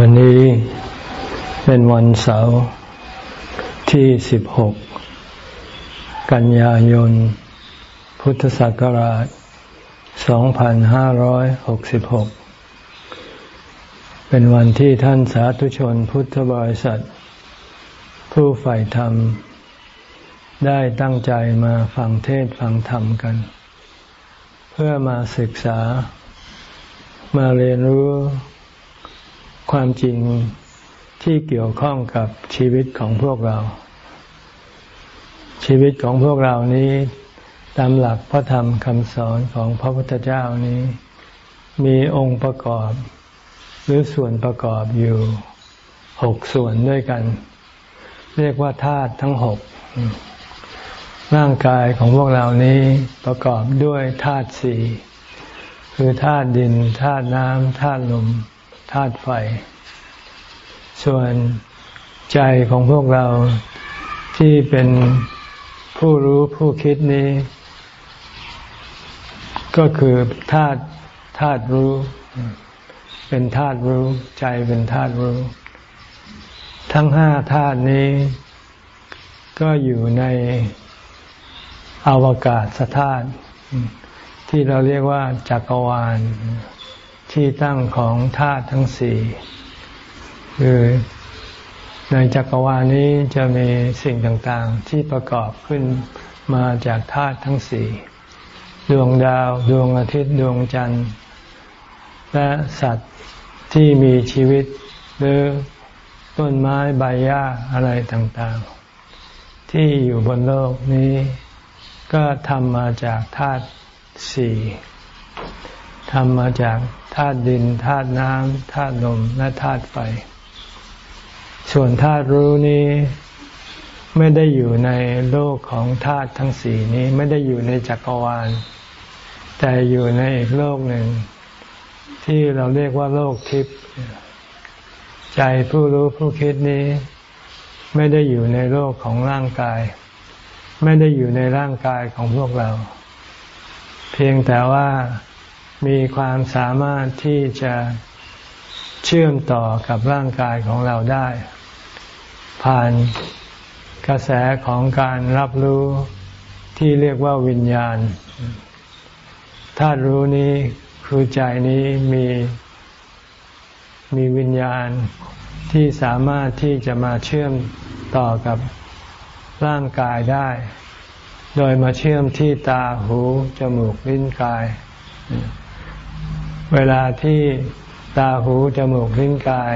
วันนี้เป็นวันเสาร์ที่ 16 กันยายน พุทธศักราช 2566 เป็นวันที่ท่านสาธุชนพุทธบริษัท ผู้ใฝ่ธรรม ได้ตั้งใจมาฟังเทศฟังธรรมกัน เพื่อมาศึกษามาเรียนรู้ ความจริงที่เกี่ยวข้องกับชีวิตของพวกเรา ชีวิตของพวกเรานี้ ตามหลักพระธรรมคำสอนของพระพุทธเจ้านี้ มีองค์ประกอบ หรือส่วนประกอบอยู่หกส่วนด้วยกัน เรียกว่าธาตุทั้งหกร่างกายของพวกเรานี้ประกอบด้วยธาตุสี่คือธาตุดินธาตุน้ำธาตุลม ธาตุไฟ ส่วนใจของพวกเราที่เป็นผู้รู้ผู้คิดนี้ ก็คือธาตุธาตุรู้ เป็นธาตุรู้ ใจเป็นธาตุรู้ ทั้งห้าธาตุนี้ ก็อยู่ในอวกาศสธาตุที่เราเรียกว่าจักรวาล ที่ตั้งของธาตุทั้งสี่คือในจักรวาลนี้จะมีสิ่งต่างๆ ที่ประกอบขึ้นมาจากธาตุทั้งสี่ดวงดาว ดวงอาทิตย์ ดวงจันทร์ และสัตว์ที่มีชีวิต หรือต้นไม้ใบหญ้าอะไรต่างๆ ที่อยู่บนโลกนี้ ก็ทำมาจากธาตุสี่ทำมาจาก ธาตุดินธาตุน้ำธาตุลมและธาตุไฟ ส่วนธาตุรู้นี้ไม่ได้อยู่ในโลกของธาตุทั้งสี่นี้ไม่ได้อยู่ในจักรวาล แต่อยู่ในอีกโลกหนึ่ง ที่เราเรียกว่าโลกทิพย์ใจผู้รู้ผู้คิดนี้ ไม่ได้อยู่ในโลกของร่างกาย ไม่ได้อยู่ในร่างกายของพวกเรา เพียงแต่ว่า มีความสามารถที่จะเชื่อมต่อกับร่างกายของเราได้ ผ่านกระแสของการรับรู้ที่เรียกว่าวิญญาณธาตุรู้นี้คือใจนี้มีมีวิญญาณที่สามารถที่จะมาเชื่อมต่อกับร่างกายได้ โดยมาเชื่อมที่ตาหู จมูก ลิ้นกาย เวลาที่ตาหูจมูกลิ้นกาย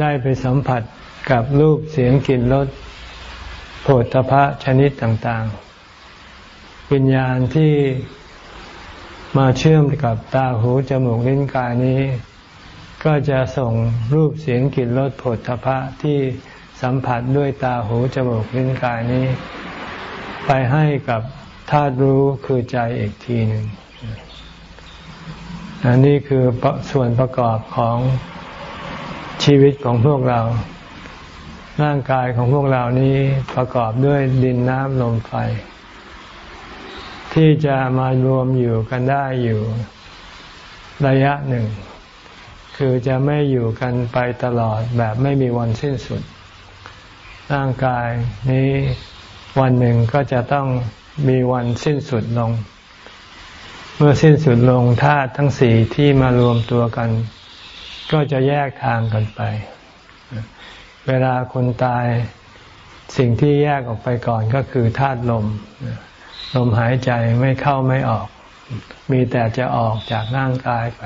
ได้ไปสัมผัสกับรูปเสียงกลิ่นรสโผฏฐพะชนิดต่างๆ วิญญาณที่มาเชื่อมกับตาหูจมูกลิ้นกายนี้ ก็จะส่งรูปเสียงกลิ่นรสโผฏฐพะที่สัมผัสด้วยตาหูจมูกลิ้นกายนี้ ไปให้กับธาตุรู้คือใจอีกทีหนึ่ง อันนี้คือส่วนประกอบของชีวิตของพวกเรา ร่างกายของพวกเรานี้ประกอบด้วยดินน้ำลมไฟ ที่จะมารวมอยู่กันได้อยู่ระยะหนึ่ง คือจะไม่อยู่กันไปตลอดแบบไม่มีวันสิ้นสุด ร่างกายนี้วันหนึ่งก็จะต้องมีวันสิ้นสุดลง เมื่อสิ้นสุดลงธาตุทั้งสี่ที่มารวมตัวกัน ก็จะแยกทางกันไป เวลาคนตายสิ่งที่แยกออกไปก่อนก็คือธาตุลม ลมหายใจไม่เข้าไม่ออก มีแต่จะออกจากร่างกายไป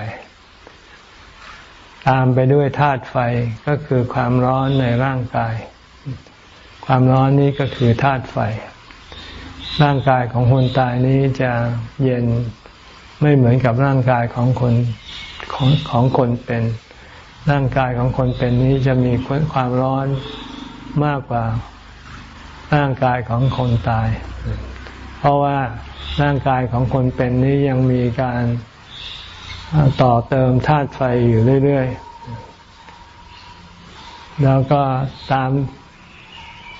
ตามไปด้วยธาตุไฟก็คือความร้อนในร่างกาย ความร้อนนี้ก็คือธาตุไฟ ร่างกายของคนตายนี้จะเย็น ไม่เหมือนกับร่างกายของคนของของคนเป็น ร่างกายของคนเป็นนี้จะมีความร้อนมากกว่าร่างกายของคนตาย เพราะว่าร่างกายของคนเป็นนี้ยังมีการต่อเติมธาตุไฟอยู่เรื่อยๆ แล้วก็ตาม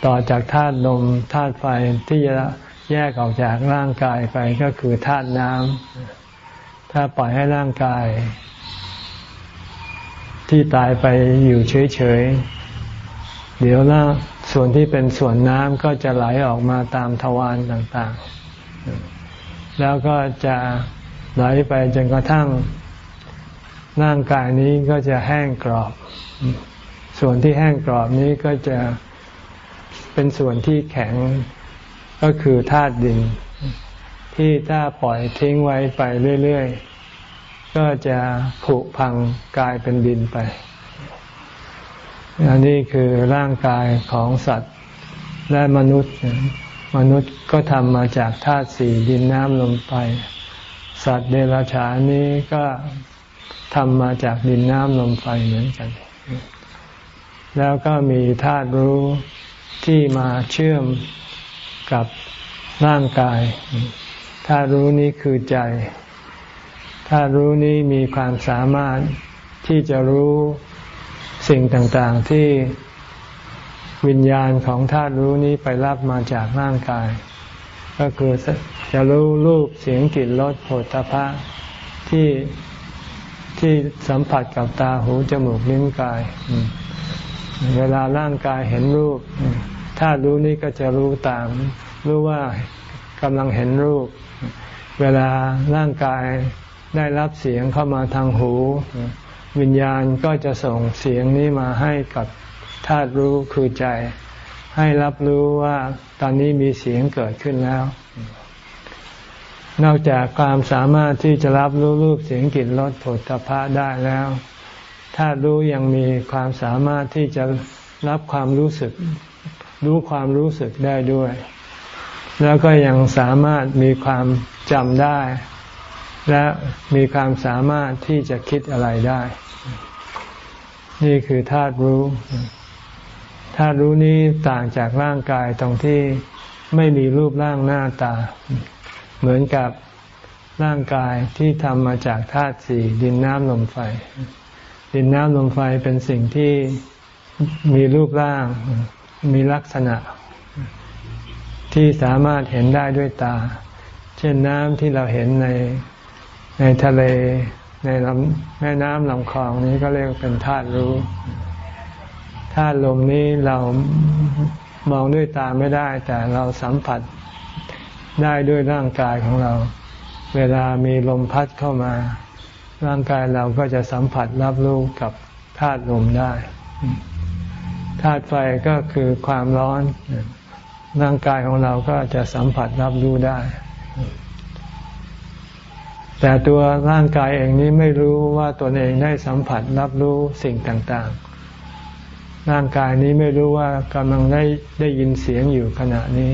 ต่อจากธาตุลมธาตุไฟที่จะแยกออกจากร่างกายไปก็คือธาตุน้ำ ถ้าปล่อยให้ร่างกาย ที่ตายไปอยู่เฉยๆ เดี๋ยวล่าส่วนที่เป็นส่วนน้ำก็จะไหลออกมาตามทวารต่างๆ แล้วก็จะไหลไปจนกระทั่งร่างกายนี้ก็จะแห้งกรอบ ส่วนที่แห้งกรอบนี้ก็จะเป็นส่วนที่แข็งก็คือธาตุดิน ที่ถ้าปล่อยทิ้งไว้ไปเรื่อยๆ ก็จะผุพังกลายเป็นดินไปอันนี้คือร่างกายของสัตว์และมนุษย์ มนุษย์ก็ทำมาจากธาตุสี่ดินน้ำลมไฟสัตว์เดรัจฉานนี้ก็ทำมาจากดินน้ำลมไฟเหมือนกัน แล้วก็มีธาตุรู้ที่มาเชื่อมกับร่างกาย ธารู้นี้คือใจธารู้นี้มีความสามารถที่จะรู้สิ่งต่างๆที่วิญญาณของธาตุรู้นี้ไปรับมาจากร่างกาย ก็คือจะรู้รูปเสียงกลิ่นรสโผฏฐพะที่ที่สัมผัสกับตาหูจมูกลิ้นกาย เวลาร่างกายเห็นรูปธาตุรู้นี้ก็จะรู้ตาม รู้ว่ากำลังเห็นรูป เวลาร่างกายได้รับเสียงเข้ามาทางหู วิญญาณก็จะส่งเสียงนี้มาให้กับธาตุรู้คือใจ ให้รับรู้ว่าตอนนี้มีเสียงเกิดขึ้นแล้ว นอกจากความสามารถที่จะรับรู้รูปเสียงกลิ่นรสผลตภะได้แล้วธาตุรู้ยังมีความสามารถที่จะรับความรู้สึก รู้ความรู้สึกได้ด้วย แล้วก็ยังสามารถมีความจำได้ และมีความสามารถที่จะคิดอะไรได้ นี่คือธาตุรู้ธาตุรู้นี้ต่างจากร่างกายตรงที่ไม่มีรูปร่างหน้าตา เหมือนกับร่างกายที่ทำมาจากธาตุสี่ดินน้ำลมไฟ ดินน้ำลมไฟเป็นสิ่งที่มีรูปร่าง มีลักษณะ ที่สามารถเห็นได้ด้วยตา เช่นน้ำที่เราเห็นในในทะเลในลำแม่น้ำลำคลองนี้ก็เรียกเป็นธาตุรู้ธาตุลมนี้เรามองด้วยตาไม่ได้ แต่เราสัมผัสได้ด้วยร่างกายของเรา เวลามีลมพัดเข้ามา ร่างกายเราก็จะสัมผัสรับรู้กับธาตุลมได้ธาตุไฟก็คือความร้อน ร่างกายของเราก็จะสัมผัสรับรู้ได้ แต่ตัวร่างกายเองนี้ไม่รู้ว่าตนเองได้สัมผัสรับรู้สิ่งต่างๆ ร่างกายนี้ไม่รู้ว่ากำลังได้ได้ยินเสียงอยู่ขณะนี้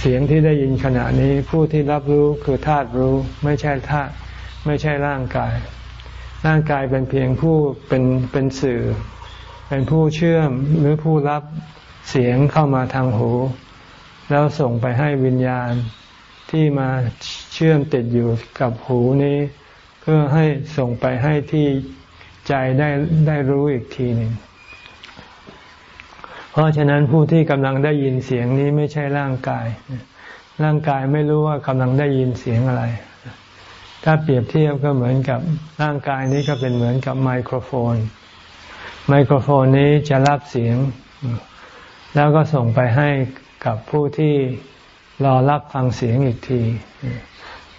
เสียงที่ได้ยินขณะนี้ผู้ที่รับรู้คือธาตุรู้ไม่ใช่ธาตุไม่ใช่ร่างกาย ร่างกายเป็นเพียงผู้เป็นเป็นสื่อ เป็นผู้เชื่อมหรือผู้รับ เสียงเข้ามาทางหู แล้วส่งไปให้วิญญาณที่มาเชื่อมติดอยู่กับหูนี้ เพื่อให้ส่งไปให้ที่ใจได้ได้รู้อีกทีหนึ่งเพราะฉะนั้นผู้ที่กำลังได้ยินเสียงนี้ไม่ใช่ร่างกาย ร่างกายไม่รู้ว่ากำลังได้ยินเสียงอะไร ถ้าเปรียบเทียบก็เหมือนกับร่างกายนี้ก็เป็นเหมือนกับไมโครโฟน ไมโครโฟนนี้จะรับเสียง แล้วก็ส่งไปให้กับผู้ที่รอรับฟังเสียงอีกที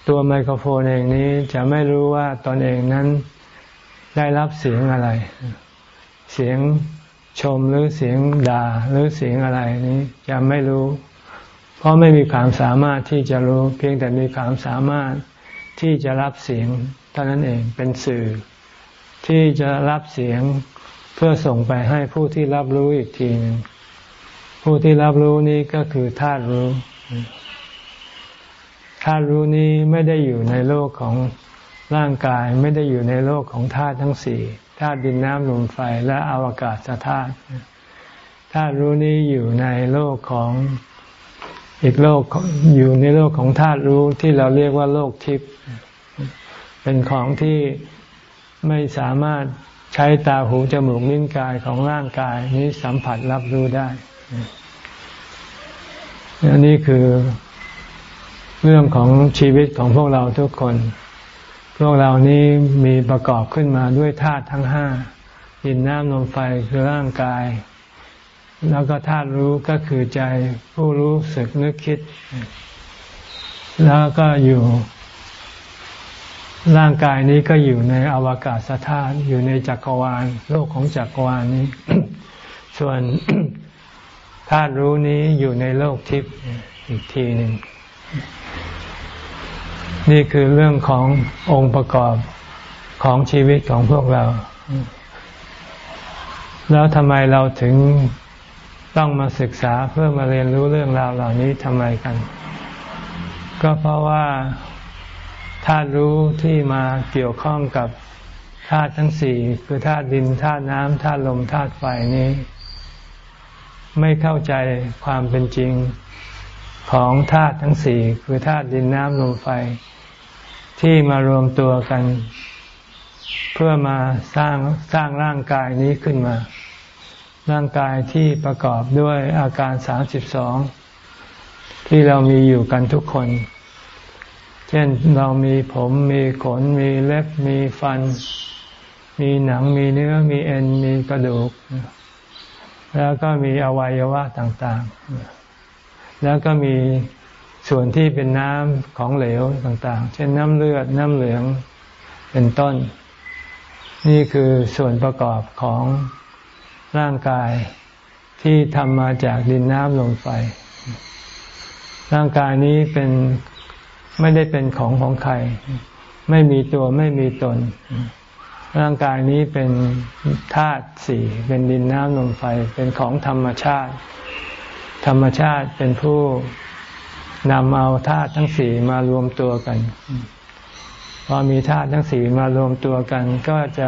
ตัวไมโครโฟนเองนี้จะไม่รู้ว่าตนเองนั้นได้รับเสียงอะไร เสียงชมหรือเสียงด่าหรือเสียงอะไรนี้จะไม่รู้ เพราะไม่มีความสามารถที่จะรู้ เพียงแต่มีความสามารถที่จะรับเสียงเท่านั้นเองเป็นสื่อ ที่จะรับเสียงเพื่อส่งไปให้ผู้ที่รับรู้อีกทีหนึ่ง ผู้ที่รับรู้นี้ก็คือธาตุรู้ธาตุรู้นี้ไม่ได้อยู่ในโลกของร่างกาย ไม่ได้อยู่ในโลกของธาตุทั้งสี่ธาตุดินน้ำลมไฟและอวกาศธาตุธาตุรู้นี้อยู่ในโลกของอีกโลกอยู่ในโลกของธาตุรู้ที่เราเรียกว่าโลกทิพย์เป็นของที่ไม่สามารถใช้ตาหูจมูกลิ้นกายของร่างกายนี้สัมผัสรับรู้ได้ อันนี้คือเรื่องของชีวิตของพวกเราทุกคน พวกเรานี้มีประกอบขึ้นมาด้วยธาตุทั้งห้าดินน้ำลมไฟคือร่างกาย แล้วก็ธาตุรู้ก็คือใจผู้รู้สึกนึกคิด แล้วก็อยู่ ร่างกายนี้ก็อยู่ในอวกาศธาตุอยู่ในจักรวาล โลกของจักรวาลนี้ ส่วน ธาตุรู้นี้อยู่ในโลกทิพย์อีกทีหนึ่ง นี่คือเรื่องขององค์ประกอบของชีวิตของพวกเรา แล้วทำไมเราถึงต้องมาศึกษาเพื่อมาเรียนรู้เรื่องราวเหล่านี้ทำไมกัน ก็เพราะว่าธาตุรู้ที่มาเกี่ยวข้องกับธาตุทั้งสี่คือธาตุดินธาตุน้ำธาตุลมธาตุไฟนี้ ไม่เข้าใจความเป็นจริงของธาตุทั้งสี่คือธาตุดินน้ำลมไฟ ที่มารวมตัวกัน เพื่อมาสร้างสร้างร่างกายนี้ขึ้นมา ร่างกายที่ประกอบด้วยอาการสามสิบสองที่เรามีอยู่กันทุกคน เช่นเรามีผมมีขน มีเล็บมีฟัน มีหนังมีเนื้อมีเอ็นมีกระดูก แล้วก็มีอวัยวะต่างๆ แล้วก็มีส่วนที่เป็นน้ำของเหลวต่างๆ เช่นน้ำเลือด น้ำเหลือง เป็นต้น นี่คือส่วนประกอบของร่างกายที่ทำมาจากดินน้ำลมไฟ ร่างกายนี้เป็นไม่ได้เป็นของของใคร ไม่มีตัวไม่มีตน ร่างกายนี้เป็นธาตุสี่เป็นดินน้ำลมไฟเป็นของธรรมชาติ ธรรมชาติเป็นผู้นำเอาธาตุทั้งสี่มารวมตัวกัน พอมีธาตุทั้งสี่มารวมตัวกัน ก็จะ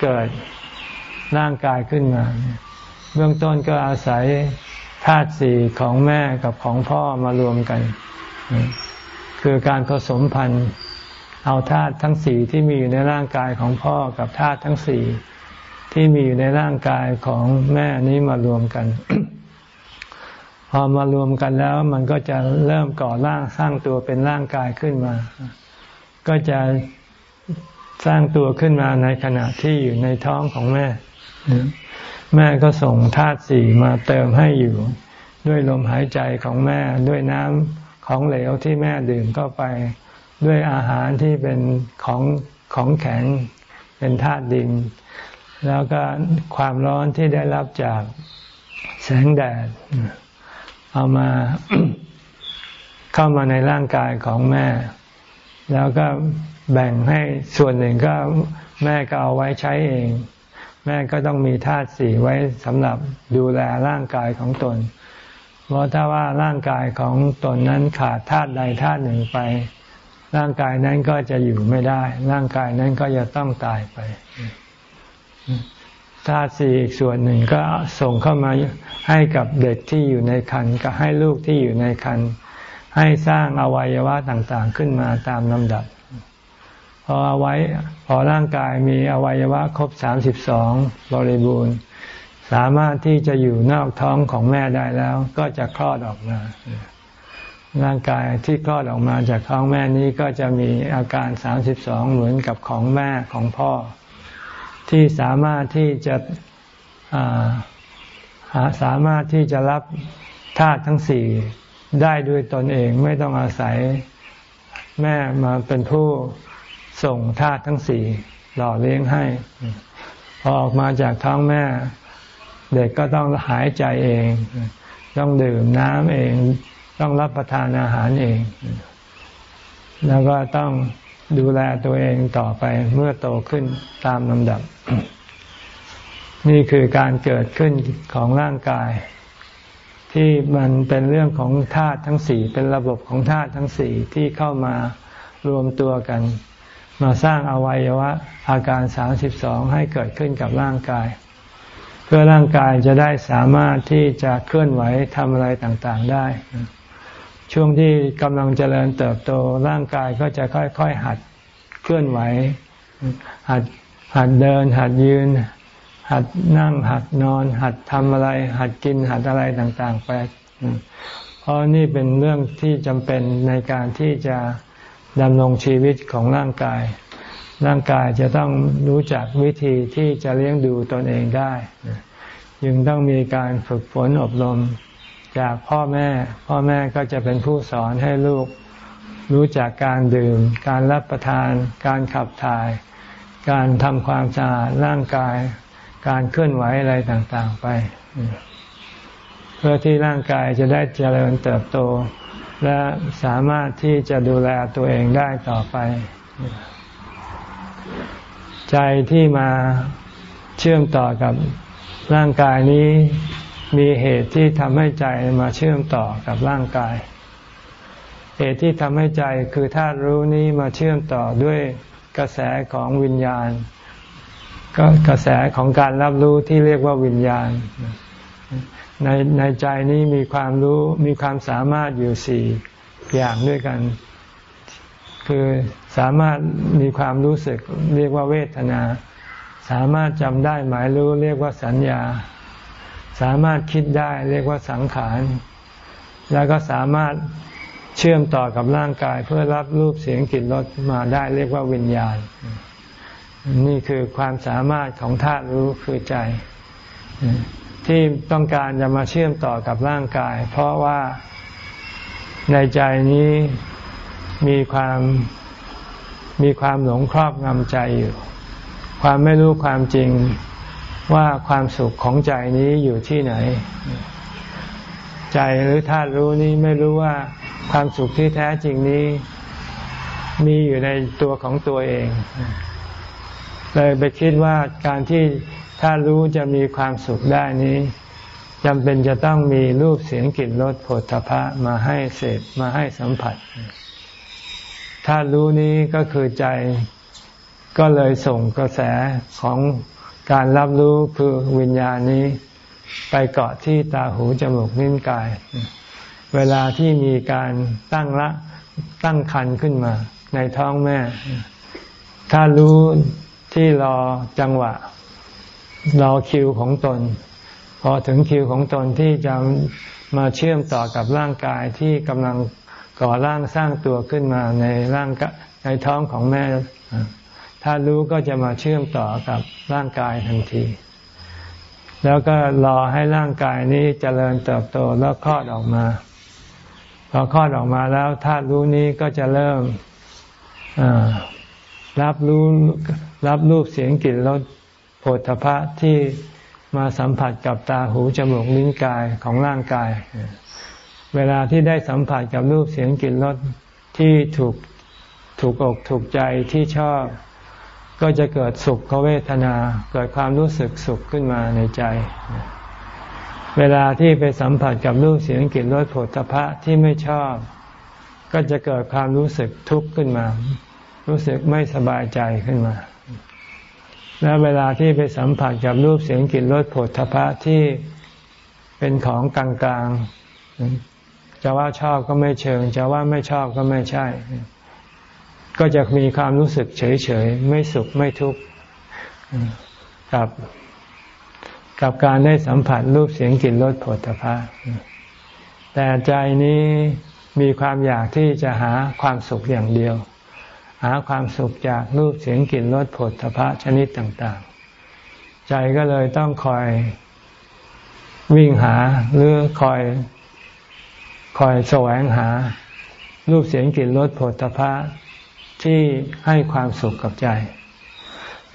เกิดร่างกายขึ้นมา เบื้องต้นก็อาศัยธาตุสี่ของแม่กับของพ่อมารวมกัน คือการผสมพันธุ์ เอาธาตุทั้งสี่ที่มีอยู่ในร่างกายของพ่อกับธาตุทั้งสี่ที่มีอยู่ในร่างกายของแม่นี้มารวมกัน พอมารวมกันแล้วมันก็จะเริ่มก่อร่างสร้างตัวเป็นร่างกายขึ้นมา ก็จะสร้างตัวขึ้นมาในขณะที่อยู่ในท้องของแม่ แม่ก็ส่งธาตุสี่มาเติมให้อยู่ ด้วยลมหายใจของแม่ด้วยน้ำของเหลวที่แม่ดื่มเข้าไป ด้วยอาหารที่เป็นของของแข็งเป็นธาตุดิน แล้วก็ความร้อนที่ได้รับจากแสงแดด เอามาเข้ามาในร่างกายของแม่ แล้วก็แบ่งให้ส่วนหนึ่งก็แม่ก็เอาไว้ใช้เอง แม่ก็ต้องมีธาตุสี่ไว้สำหรับดูแลร่างกายของตน เพราะถ้าว่าร่างกายของตนนั้นขาดธาตุใดธาตุหนึ่งไป ร่างกายนั้นก็จะอยู่ไม่ได้ ร่างกายนั้นก็จะต้องตายไปธาตุสี่อีกส่วนหนึ่งก็ส่งเข้ามาให้กับเด็กที่อยู่ในครรภ์ก็ให้ลูกที่อยู่ในครรภ์ให้สร้างอวัยวะต่างๆขึ้นมาตามลำดับ พอเอาไว้พอร่างกายมีอวัยวะครบสามสิบสองบริบูรณ์ สามารถที่จะอยู่นอกท้องของแม่ได้แล้ว ก็จะคลอดออกมา ร่างกายที่คลอดออกมาจากท้องแม่นี้ก็จะมีอาการสามสิบสองเหมือนกับของแม่ของพ่อ ที่สามารถที่จะสามารถที่จะรับธาตุทั้งสี่ได้ด้วยตนเองไม่ต้องอาศัยแม่มาเป็นผู้ส่งธาตุทั้งสี่หล่อเลี้ยงให้ พอออกมาจากท้องแม่ เด็กก็ต้องหายใจเอง ต้องดื่มน้ำเอง ต้องรับประทานอาหารเอง แล้วก็ต้องดูแลตัวเองต่อไปเมื่อโตขึ้นตามลำดับ นี่คือการเกิดขึ้นของร่างกาย ที่มันเป็นเรื่องของธาตุทั้งสี่เป็นระบบของธาตุทั้งสี่ที่เข้ามารวมตัวกัน มาสร้างอวัยวะอาการสามสิบสองให้เกิดขึ้นกับร่างกาย เพื่อร่างกายจะได้สามารถที่จะเคลื่อนไหวทำอะไรต่างๆได้ ช่วงที่กำลังเจริญเติบโตร่างกายก็จะค่อยๆหัดเคลื่อนไหว หัดหัดเดิน หัดยืน หัดนั่ง หัดนอน หัดทำอะไร หัดกินหัดอะไรต่างๆไปเพราะนี่เป็นเรื่องที่จำเป็นในการที่จะดำรงชีวิตของร่างกาย ร่างกายจะต้องรู้จักวิธีที่จะเลี้ยงดูตนเองได้ยึงต้องมีการฝึกฝนอบรม จากพ่อแม่ พ่อแม่ก็จะเป็นผู้สอนให้ลูกรู้จักการดื่ม การรับประทาน การขับถ่าย การทำความสะอาดร่างกาย การเคลื่อนไหวอะไรต่างๆไป เพื่อที่ร่างกายจะได้เจริญเติบโต และสามารถที่จะดูแลตัวเองได้ต่อไป ใจที่มาเชื่อมต่อกับร่างกายนี้ มีเหตุที่ทำให้ใจมาเชื่อมต่อกับร่างกาย เหตุที่ทำให้ใจคือธาตุรู้นี้มาเชื่อมต่อด้วยกระแสของวิญญาณ ก็กระแสของการรับรู้ที่เรียกว่าวิญญาณ ในในใจนี้มีความรู้มีความสามารถอยู่สี่อย่างด้วยกัน คือสามารถมีความรู้สึกเรียกว่าเวทนา สามารถจำได้หมายรู้เรียกว่าสัญญา สามารถคิดได้เรียกว่าสังขาร แล้วก็สามารถเชื่อมต่อกับร่างกายเพื่อรับรูปเสียงกลิ่นรสมาได้เรียกว่าวิญญาณ นี่คือความสามารถของธาตุรู้คือใจ ที่ต้องการจะมาเชื่อมต่อกับร่างกาย เพราะว่าในใจนี้มีความมีความหลงครอบงำใจอยู่ ความไม่รู้ความจริง ว่าความสุขของใจนี้อยู่ที่ไหน ใจหรือธาตุรู้นี้ไม่รู้ว่าความสุขที่แท้จริงนี้ มีอยู่ในตัวของตัวเอง เลยไปคิดว่าการที่ธาตุรู้จะมีความสุขได้นี้จำเป็นจะต้องมีรูปเสียงกลิ่นรสผลทพะมาให้เสพมาให้สัมผัสธาตุรู้นี้ก็คือใจก็เลยส่งกระแสของ การรับรู้คือวิญญาณนี้ ไปเกาะที่ตาหูจมูกนิ้นกาย เวลาที่มีการตั้งละตั้งคันขึ้นมา ในท้องแม่ ถ้ารู้ที่รอจังหวะ รอคิวของตน พอถึงคิวของตนที่จะมาเชื่อมต่อกับร่างกายที่กำลังก่อร่างสร้างตัวขึ้นมาในร่างในท้องของแม่ ถ้ารู้ก็จะมาเชื่อมต่อกับร่างกายทันที แล้วก็รอให้ร่างกายนี้เจริญเติบโตแล้วคลอดออกมา พอคลอดออกมาแล้วธาตุรู้นี้ก็จะเริ่มรับรู้รับรูปเสียงกลิ่นรสโผฏฐพะที่มาสัมผัสกับตาหูจมูกลิ้นกายของร่างกาย เวลาที่ได้สัมผัสกับรูปเสียงกลิ่นรสที่ถูกถูกอกถูกใจที่ชอบ ก็จะเกิดสุขเวทนา เกิดความรู้สึกสุขขึ้นมาในใจ เวลาที่ไปสัมผัสกับรูปเสียงกลิ่นรสผลตภะที่ไม่ชอบ ก็จะเกิดความรู้สึกทุกข์ขึ้นมา รู้สึกไม่สบายใจขึ้นมา และเวลาที่ไปสัมผัสกับรูปเสียงกลิ่นรสผลทพะที่เป็นของกลางๆจะว่าชอบก็ไม่เชิง จะว่าไม่ชอบก็ไม่ใช่ ก็จะมีความรู้สึกเฉยๆไม่สุขไม่ทุกข์กับกับการได้สัมผัสรูปเสียงกลิ่นรสผลตภะแต่ใจนี้มีความอยากที่จะหาความสุขอย่างเดียว หาความสุขจากรูปเสียงกลิ่นรสผลตภะชนิดต่างๆ ใจก็เลยต้องคอยวิ่งหาหรือคอยคอยแสวงหา รูปเสียงกลิ่นรสผลตภะ ที่ให้ความสุขกับใจ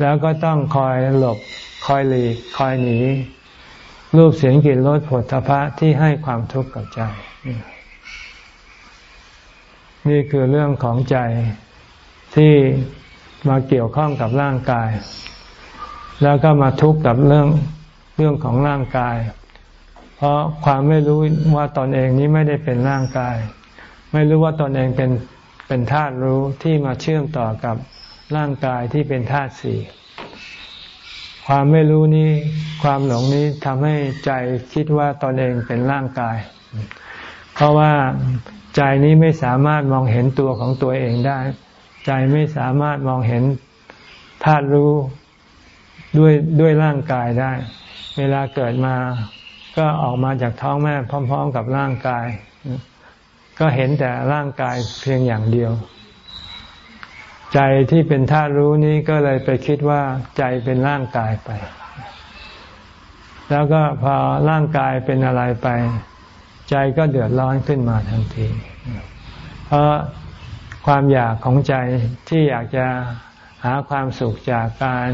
แล้วก็ต้องคอยหลบคอยหลีกคอยหนี รูปเสียงกลิ่นรสผลทพะที่ให้ความทุกข์กับใจ นี่คือเรื่องของใจที่มาเกี่ยวข้องกับร่างกาย แล้วก็มาทุกข์กับเรื่องเรื่องของร่างกาย เพราะความไม่รู้ว่าตนเองนี้ไม่ได้เป็นร่างกาย ไม่รู้ว่าตนเองเป็น เป็นธาตุรู้ที่มาเชื่อมต่อกับร่างกายที่เป็นธาตุสี่ความไม่รู้นี้ความหลงนี้ทำให้ใจคิดว่าตนเองเป็นร่างกาย เพราะว่าใจนี้ไม่สามารถมองเห็นตัวของตัวเองได้ ใจไม่สามารถมองเห็นธาตุรู้ด้วยด้วยร่างกายได้ เวลาเกิดมาก็ออกมาจากท้องแม่พร้อม ๆ กับร่างกาย ก็เห็นแต่ร่างกายเพียงอย่างเดียว ใจที่เป็นธาตุรู้นี้ก็เลยไปคิดว่าใจเป็นร่างกายไป แล้วก็พอร่างกายเป็นอะไรไป ใจก็เดือดร้อนขึ้นมาทันที เพราะความอยากของใจที่อยากจะหาความสุขจากการ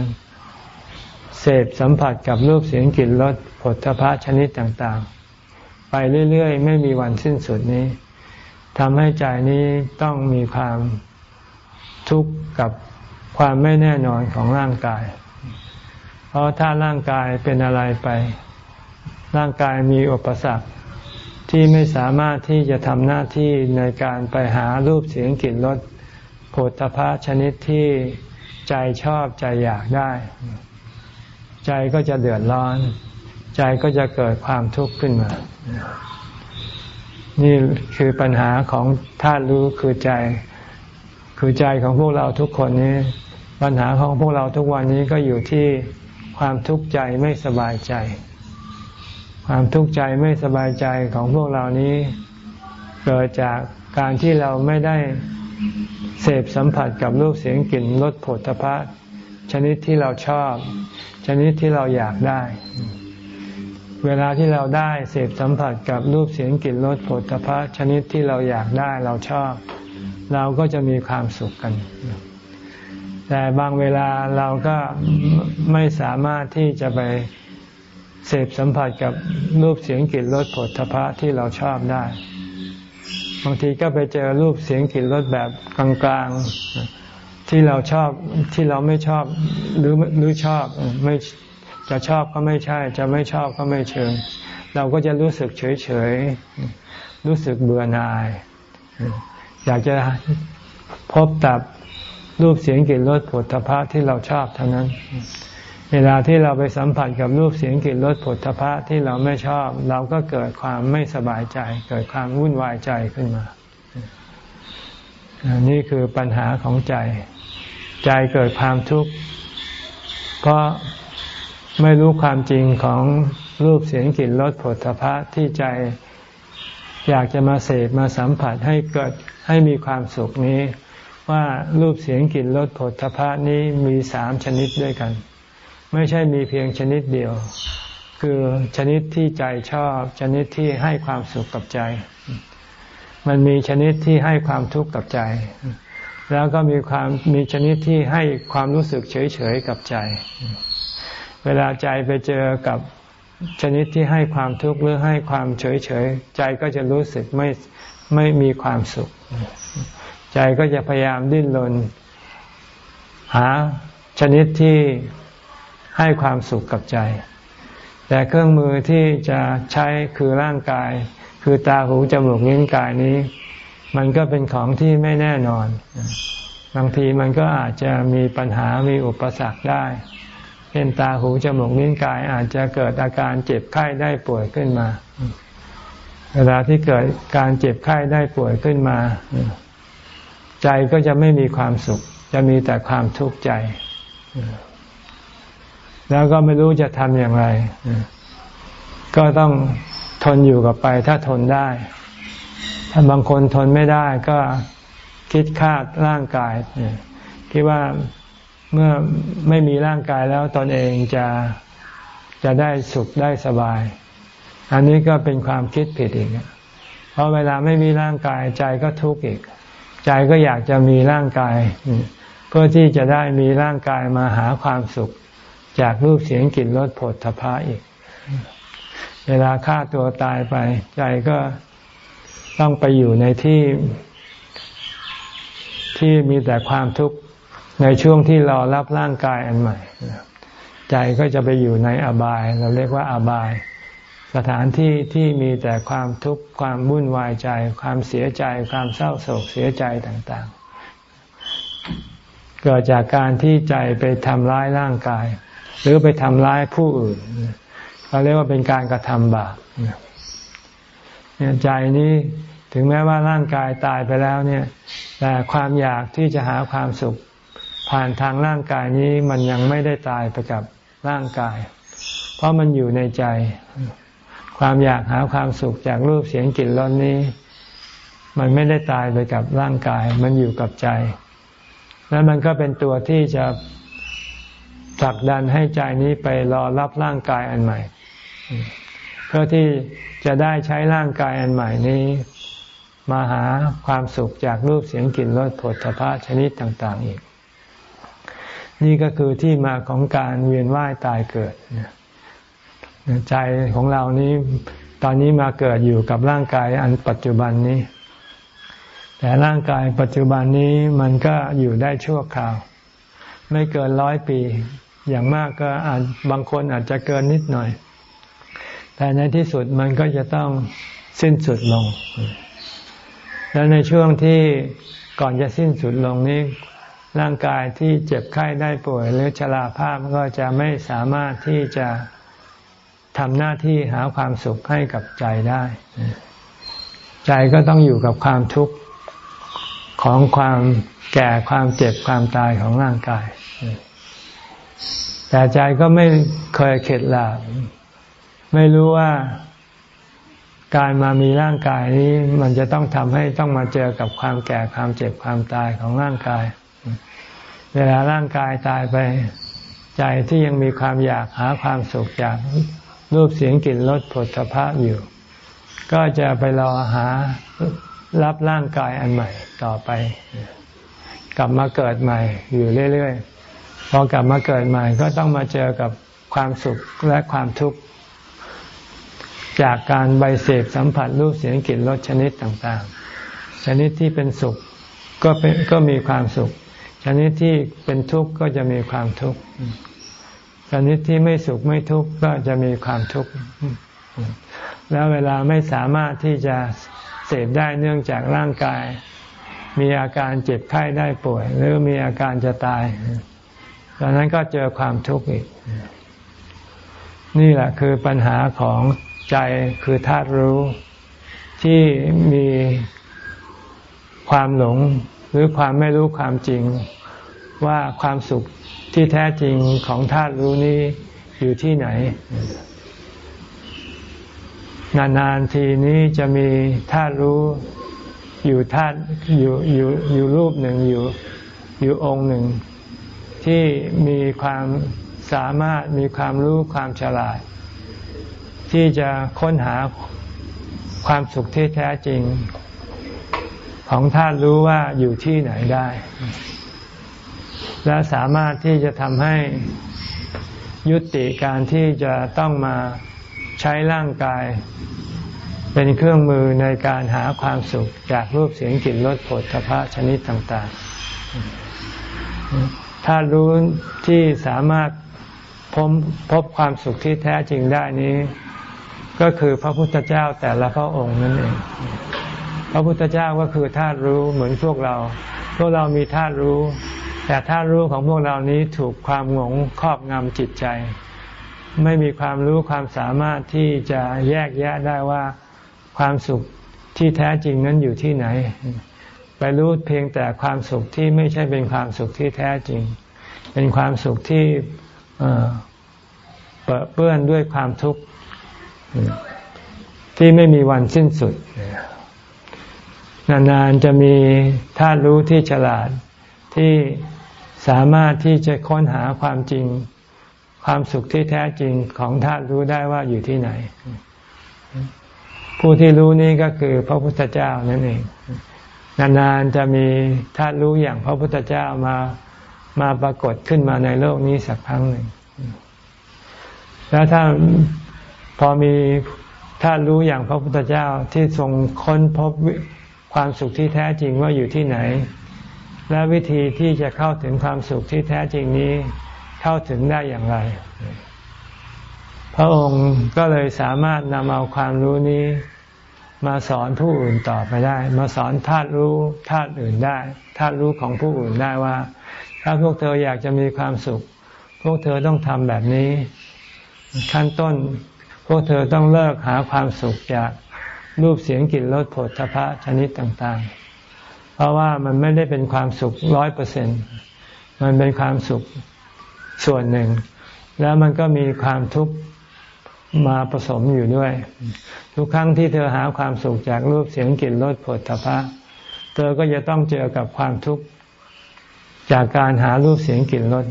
เสพสัมผัสกับรูปเสียงกลิ่นรสผลทพะชนิดต่าง ๆ ไปเรื่อย ๆ ไม่มีวันสิ้นสุดนี้ ทำให้ใจนี้ต้องมีความทุกข์กับความไม่แน่นอนของร่างกาย เพราะถ้าร่างกายเป็นอะไรไป ร่างกายมีอุปสรรคที่ไม่สามารถที่จะทำหน้าที่ในการไปหารูปเสียงกลิ่นรสผลตภะชนิดที่ใจชอบใจอยากได้ ใจก็จะเดือดร้อน ใจก็จะเกิดความทุกข์ขึ้นมา นี่คือปัญหาของธาตุรู้คือใจ คือใจของพวกเราทุกคนนี้ ปัญหาของพวกเราทุกวันนี้ก็อยู่ที่ความทุกข์ใจไม่สบายใจ ความทุกข์ใจไม่สบายใจของพวกเรานี้ เกิดจากการที่เราไม่ได้เสพสัมผัสกับรูปเสียงกลิ่นรสผลตภะชนิดที่เราชอบ ชนิดที่เราอยากได้ เวลาที่เราได้เสพสัมผัสกับรูปเสียงกลิ่นรสผลิตภะชนิดที่เราอยากได้เราชอบ เราก็จะมีความสุขกัน แต่บางเวลาเราก็ไม่สามารถที่จะไปเสพสัมผัสกับรูปเสียงกลิ่นรสผลทพะที่เราชอบได้ บางทีก็ไปเจอรูปเสียงกลิ่นรสแบบกลางๆที่เราชอบที่เราไม่ชอบหรือหรือชอบไม่ จะชอบก็ไม่ใช่ จะไม่ชอบก็ไม่เชิง เราก็จะรู้สึกเฉยๆรู้สึกเบื่อหน่าย อยากจะพบตับรูปเสียงกลิ่นรสผลทพะที่เราชอบเท่านั้น เวลาที่เราไปสัมผัสกับรูปเสียงกลิ่นรสผลทพะที่เราไม่ชอบ เราก็เกิดความไม่สบายใจ เกิดความวุ่นวายใจขึ้นมา นี่คือปัญหาของใจ ใจเกิดความทุกข์เพราะ ไม่รู้ความจริงของรูปเสียงกลิ่นรสผลทพะที่ใจอยากจะมาเสพมาสัมผัสให้เกิดให้มีความสุขนี้ ว่ารูปเสียงกลิ่นรสผลทพะนี้มีสามชนิดด้วยกัน ไม่ใช่มีเพียงชนิดเดียว คือชนิดที่ใจชอบ ชนิดที่ให้ความสุขกับใจ มันมีชนิดที่ให้ความทุกข์กับใจ แล้วก็มีความมีชนิดที่ให้ความรู้สึกเฉยๆกับใจ เวลาใจไปเจอกับชนิดที่ให้ความทุกข์หรือให้ความเฉยๆใจก็จะรู้สึกไม่ไม่มีความสุข ใจก็จะพยายามดิ้นรนหาชนิดที่ให้ความสุขกับใจ แต่เครื่องมือที่จะใช้คือร่างกาย คือตาหูจมูกลิ้นกายนี้ มันก็เป็นของที่ไม่แน่นอน บางทีมันก็อาจจะมีปัญหามีอุปสรรคได้ ช่นตาหูจมูกลิ้นกายอาจจะเกิดอาการเจ็บไข้ได้ป่วยขึ้นมา เวลาที่เกิดการเจ็บไข้ได้ป่วยขึ้นมา ใจก็จะไม่มีความสุข จะมีแต่ความทุกข์ใจ แล้วก็ไม่รู้จะทำอย่างไร ก็ต้องทนอยู่กับไปถ้าทนได้ ถ้าบางคนทนไม่ได้ก็คิดคาร่างกายคิดว่า เมื่อไม่มีร่างกายแล้วตนเองจะจะได้สุขได้สบาย อันนี้ก็เป็นความคิดผิดอีก เพราะเวลาไม่มีร่างกายใจก็ทุกข์อีก ใจก็อยากจะมีร่างกาย เพื่อที่จะได้มีร่างกายมาหาความสุข จากรูปเสียงกลิ่นรสผลทพะอีก เวลาฆ่าตัวตายไป ใจก็ต้องไปอยู่ในที่ที่มีแต่ความทุกข์ ในช่วงที่รอรับร่างกายอันใหม่ ใจก็จะไปอยู่ในอบาย เราเรียกว่าอบาย สถานที่ที่มีแต่ความทุกข์ความวุ่นวายใจ ความเสียใจ ความเศร้าโศกเสียใจต่างๆ เกิดจากการที่ใจไปทำร้ายร่างกาย หรือไปทำร้ายผู้อื่นเขาเรียกว่าเป็นการกระทำบาปเนี่ยใจนี้ถึงแม้ว่าร่างกายตายไปแล้วเนี่ย แต่ความอยากที่จะหาความสุข ผ่านทางร่างกายนี้มันยังไม่ได้ตายไปกับร่างกาย เพราะมันอยู่ในใจ ความอยากหาความสุขจากรูปเสียงกลิ่นรสนี้ มันไม่ได้ตายไปกับร่างกาย มันอยู่กับใจ แล้วมันก็เป็นตัวที่จะผลักดันให้ใจนี้ไปรอรับร่างกายอันใหม่ เพื่อที่จะได้ใช้ร่างกายอันใหม่นี้ มาหาความสุขจากรูปเสียงกลิ่นรสผลพระชนิดต่าง ๆ อีก นี่ก็คือที่มาของการเวียนว่ายตายเกิด ใจของเรานี้ตอนนี้มาเกิดอยู่กับร่างกายอันปัจจุบันนี้ แต่ร่างกายปัจจุบันนี้มันก็อยู่ได้ชั่วคราว ไม่เกินร้อยปี อย่างมากก็อาจบางคนอาจจะเกินนิดหน่อย แต่ในที่สุดมันก็จะต้องสิ้นสุดลง แล้วในช่วงที่ก่อนจะสิ้นสุดลงนี้ ร่างกายที่เจ็บไข้ได้ป่วย หรือชราภาพก็จะไม่สามารถที่จะทำหน้าที่หาความสุขให้กับใจได้ ใจก็ต้องอยู่กับความทุกข์ของความแก่ความเจ็บความตายของร่างกาย แต่ใจก็ไม่เคยเข็ดหลาบไม่รู้ว่าการมามีร่างกายนี้ มันจะต้องทำให้ต้องมาเจอกับความแก่ความเจ็บความตายของร่างกาย เวลาร่างกายตายไป ใจที่ยังมีความอยากหาความสุขจากรูปเสียงกลิ่นรสผลพะอยู่ ก็จะไปรอหารับร่างกายอันใหม่ต่อไป กลับมาเกิดใหม่อยู่เรื่อยๆพอกลับมาเกิดใหม่ก็ต้องมาเจอกับความสุขและความทุกข์จากการใบเสพสัมผัสรูปเสียงกลิ่นรสชนิดต่างๆ ชนิดที่เป็นสุขก็เป็นก็มีความสุข ชนิดที่เป็นทุกข์ก็จะมีความทุกข์ชนิดที่ไม่สุขไม่ทุกข์ก็จะมีความทุกข์แล้วเวลาไม่สามารถที่จะเสพได้เนื่องจากร่างกาย มีอาการเจ็บไข้ได้ป่วย หรือมีอาการจะตายตอนนั้นก็เจอความทุกข์อีก นี่แหละคือปัญหาของใจคือธาตุรู้ ที่มีความหลงหรือความไม่รู้ความจริง ว่าความสุขที่แท้จริงของธาตุรู้นี้อยู่ที่ไหน นานๆทีนี้จะมีธาตุรู้อยู่ธาตุอยู่อยู่อยู่รูปหนึ่งอยู่อยู่องค์หนึ่ง ที่มีความสามารถมีความรู้ความฉลาด ที่จะค้นหาความสุขที่แท้จริง ของธาตุรู้ว่าอยู่ที่ไหนได้ และสามารถที่จะทำให้ยุติการที่จะต้องมาใช้ร่างกาย เป็นเครื่องมือในการหาความสุขจากรูปเสียงกลิ่นรสผลทพะชนิดต่างๆ ถ้ารู้ที่สามารถพบพบความสุขที่แท้จริงได้นี้ ก็คือพระพุทธเจ้าแต่ละพระองค์นั่นเอง พระพุทธเจ้าก็คือธาตุรู้เหมือนพวกเรา พวกเรามีธาตุรู้ แต่ถ้ารู้ของพวกเรานี้ถูกความหงงครอบงำจิตใจ ไม่มีความรู้ความสามารถที่จะแยกแยะได้ว่าความสุขที่แท้จริงนั้นอยู่ที่ไหน ไปรู้เพียงแต่ความสุขที่ไม่ใช่เป็นความสุขที่แท้จริง เป็นความสุขที่เปื้อนด้วยความทุกข์ที่ไม่มีวันสิ้นสุด นานๆจะมีธาตุรู้ที่ฉลาดที่ สามารถที่จะค้นหาความจริง ความสุขที่แท้จริงของธาตุรู้ได้ว่าอยู่ที่ไหน ผู้ที่รู้นี้ก็คือพระพุทธเจ้านั่นเอง นานๆจะมีธาตุรู้อย่างพระพุทธเจ้ามามาปรากฏขึ้นมาในโลกนี้สักครั้งหนึ่ง แล้วถ้าพอมีธาตุรู้อย่างพระพุทธเจ้าที่ทรงค้นพบความสุขที่แท้จริงว่าอยู่ที่ไหน และวิธีที่จะเข้าถึงความสุขที่แท้จริงนี้เข้าถึงได้อย่างไร พระองค์ก็เลยสามารถนำเอาความรู้นี้ มาสอนผู้อื่นต่อไปได้ มาสอนธาตุรู้ธาตุอื่นได้ธาตุรู้ของผู้อื่นได้ว่า ถ้าพวกเธออยากจะมีความสุข พวกเธอต้องทำแบบนี้ ขั้นต้น พวกเธอต้องเลิกหาความสุขจากรูปเสียงกลิ่นรสผลทพะชนิดต่างๆ เพราะว่ามันไม่ได้เป็นความสุขร้อยเปอร์เซ็นมันเป็นความสุขส่วนหนึ่ง แล้วมันก็มีความทุกข์มาผสมอยู่ด้วย ทุกครั้งที่เธอหาความสุขจากรูปเสียงกลิ่นรสผลทพะเธอก็จะต้องเจอกับความทุกข์จากการหารูปเสียงกลิ่นรส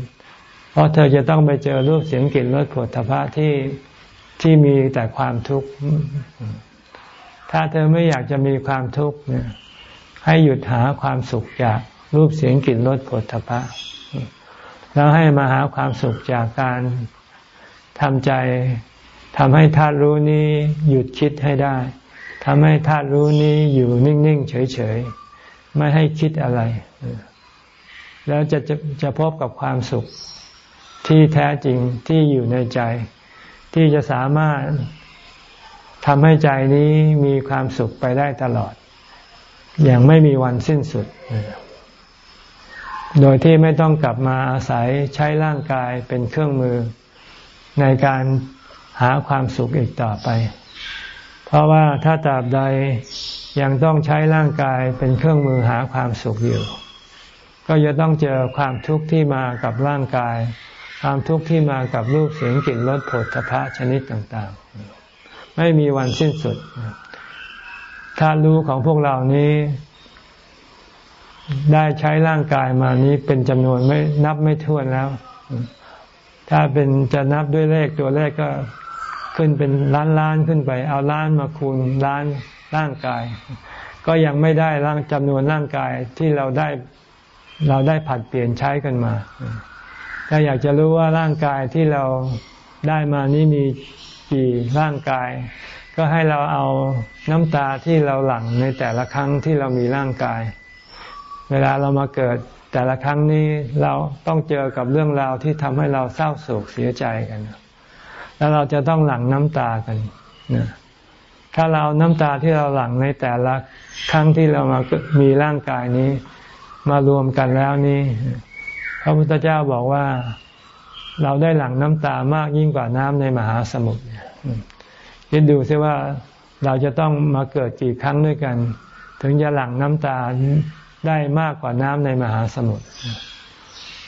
เพราะเธอจะต้องไปเจอรูปเสียงกลิ่นรสผลทพะที่ที่มีแต่ความทุกข์ถ้าเธอไม่อยากจะมีความทุกข์เนี่ย ให้หยุดหาความสุขจากรูปเสียงกลิ่นรสผลทพะ แล้วให้มาหาความสุขจากการทำใจทำให้ธาตุรู้นี้หยุดคิดให้ได้ทำให้ธาตุรู้นี้อยู่นิ่งๆเฉยๆไม่ให้คิดอะไร แล้วจะจะจะพบกับความสุขที่แท้จริงที่อยู่ในใจ ที่จะสามารถทำให้ใจนี้มีความสุขไปได้ตลอด อย่างไม่มีวันสิ้นสุด โดยที่ไม่ต้องกลับมาอาศัยใช้ร่างกายเป็นเครื่องมือ ในการหาความสุขอีกต่อไป เพราะว่าถ้าตราบใดยังต้องใช้ร่างกายเป็นเครื่องมือหาความสุขอยู่ ก็จะต้องเจอความทุกข์ที่มากับร่างกาย ความทุกข์ที่มากับรูปเสียงกลิ่นรสผลพภะชนิดต่าง ๆ ไม่มีวันสิ้นสุด ถ้ารู้ของพวกเรานี้ ได้ใช้ร่างกายมานี้เป็นจำนวนไม่นับไม่ถ้วนแล้ว ถ้าเป็นจะนับด้วยเลขตัวเลขก็ขึ้นเป็นล้านล้านขึ้นไป เอาล้านมาคูณล้านร่างกาย ก็ยังไม่ได้ร่างจำนวนร่างกายที่เราได้เราได้ผัดเปลี่ยนใช้กันมา ถ้าอยากจะรู้ว่าร่างกายที่เราได้มานี้มีกี่ร่างกาย ก็ให้เราเอาน้ำตาที่เราหลั่งในแต่ละครั้งที่เรามีร่างกาย เวลาเรามาเกิดแต่ละครั้งนี้เราต้องเจอกับเรื่องราวที่ทำให้เราเศร้าโศกเสียใจกัน แล้วเราจะต้องหลั่งน้ำตากันนะถ้าเราเอาน้ำตาที่เราหลั่งในแต่ละครั้งที่เรามามีร่างกายนี้ มารวมกันแล้วนี้ พระพุทธเจ้าบอกว่าเราได้หลั่งน้ำตามากยิ่งกว่าน้ำในมหาสมุทร คิดดูซิว่าเราจะต้องมาเกิดกี่ครั้งด้วยกัน ถึงจะหลั่งน้ำตาได้มากกว่าน้ำในมหาสมุทร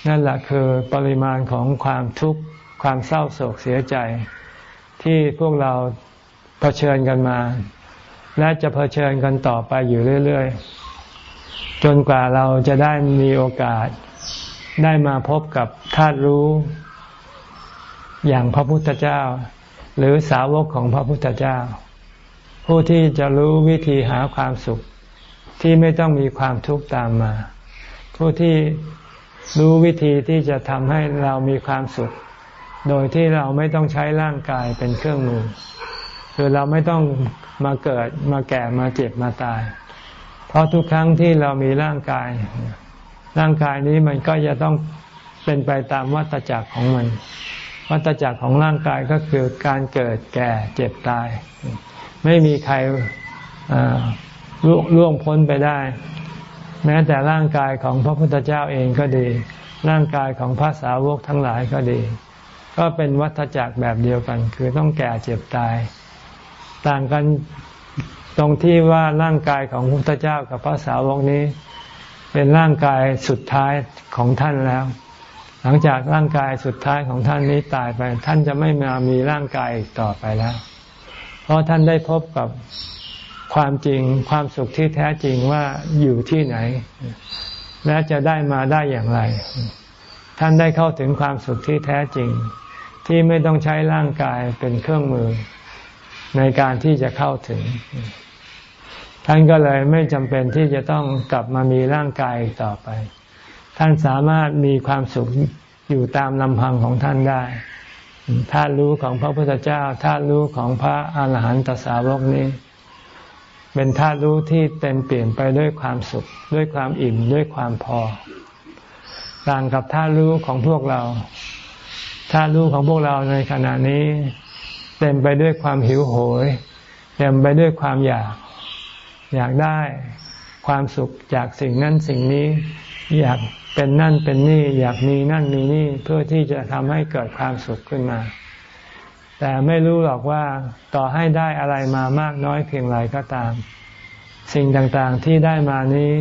นั่นแหละคือปริมาณของความทุกข์ความเศร้าโศกเสียใจ ที่พวกเราเผชิญกันมา และจะเผชิญกันต่อไปอยู่เรื่อย ๆ จนกว่าเราจะได้มีโอกาส ได้มาพบกับธาตุรู้ อย่างพระพุทธเจ้า หรือสาวกของพระพุทธเจ้า ผู้ที่จะรู้วิธีหาความสุขที่ไม่ต้องมีความทุกข์ตามมา ผู้ที่รู้วิธีที่จะทำให้เรามีความสุข โดยที่เราไม่ต้องใช้ร่างกายเป็นเครื่องมือ คือเราไม่ต้องมาเกิดมาแก่มาเจ็บมาตาย เพราะทุกครั้งที่เรามีร่างกาย ร่างกายนี้มันก็จะต้องเป็นไปตามวัฏจักรของมัน วัฏจักรของร่างกายก็คือการเกิดแก่เจ็บตาย ไม่มีใครล่วงพ้นไปได้ แม้แต่ร่างกายของพระพุทธเจ้าเองก็ดี ร่างกายของพระสาวกทั้งหลายก็ดี ก็เป็นวัฏจักรแบบเดียวกัน คือต้องแก่เจ็บตาย ต่างกันตรงที่ว่าร่างกายของพระพุทธเจ้ากับพระสาวกนี้ เป็นร่างกายสุดท้ายของท่านแล้ว หลังจากร่างกายสุดท้ายของท่านนี้ตายไป ท่านจะไม่มามีร่างกายอีกต่อไปแล้ว เพราะท่านได้พบกับความจริงความสุขที่แท้จริงว่าอยู่ที่ไหน และจะได้มาได้อย่างไร ท่านได้เข้าถึงความสุขที่แท้จริง ที่ไม่ต้องใช้ร่างกายเป็นเครื่องมือ ในการที่จะเข้าถึง ท่านก็เลยไม่จำเป็นที่จะต้องกลับมามีร่างกายต่อไป ท่านสามารถมีความสุขอยู่ตามลำพังของท่านได้ท่านรู้ของพระพุทธเจ้าท่านรู้ของพระอาหารหันตสาวกนี้ เป็นธาตุรู้ที่เต็มเปลี่ยนไปด้วยความสุข ด้วยความอิ่มด้วยความพอ ต่างกับธาตุรู้ของพวกเราธาตุรู้ของพวกเราในขณะนี้ เต็มไปด้วยความหิวโหย เต็มไปด้วยความอยาก อยากได้ความสุขจากสิ่งนั้นสิ่งนี้ อยาก เป็นนั่นเป็นนี่อยากมีนั่นมีนี่เพื่อที่จะทำให้เกิดความสุขขึ้นมา แต่ไม่รู้หรอกว่าต่อให้ได้อะไรมามากน้อยเพียงไรก็ตาม สิ่งต่างๆที่ได้มานี้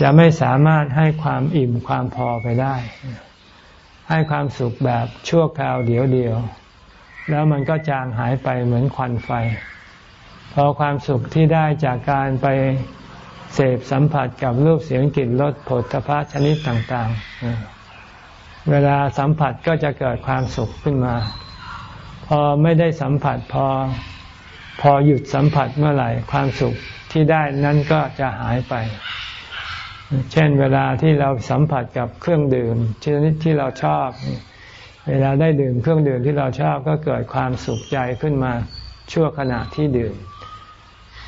จะไม่สามารถให้ความอิ่มความพอไปได้ ให้ความสุขแบบชั่วคราวเดียวเดียว แล้วมันก็จางหายไปเหมือนควันไฟ พอความสุขที่ได้จากการไป เสพสัมผัสกับรูปเสียงกลิ่นรสผลพระชนิดต่างๆ เวลาสัมผัสก็จะเกิดความสุขขึ้นมา พอไม่ได้สัมผัสพอพอหยุดสัมผัสเมื่อไหร่ความสุขที่ได้นั้นก็จะหายไป เช่นเวลาที่เราสัมผัสกับเครื่องดื่มชนิดที่เราชอบ เวลาได้ดื่มเครื่องดื่มที่เราชอบก็เกิดความสุขใจขึ้นมาชั่วขณะที่ดื่ม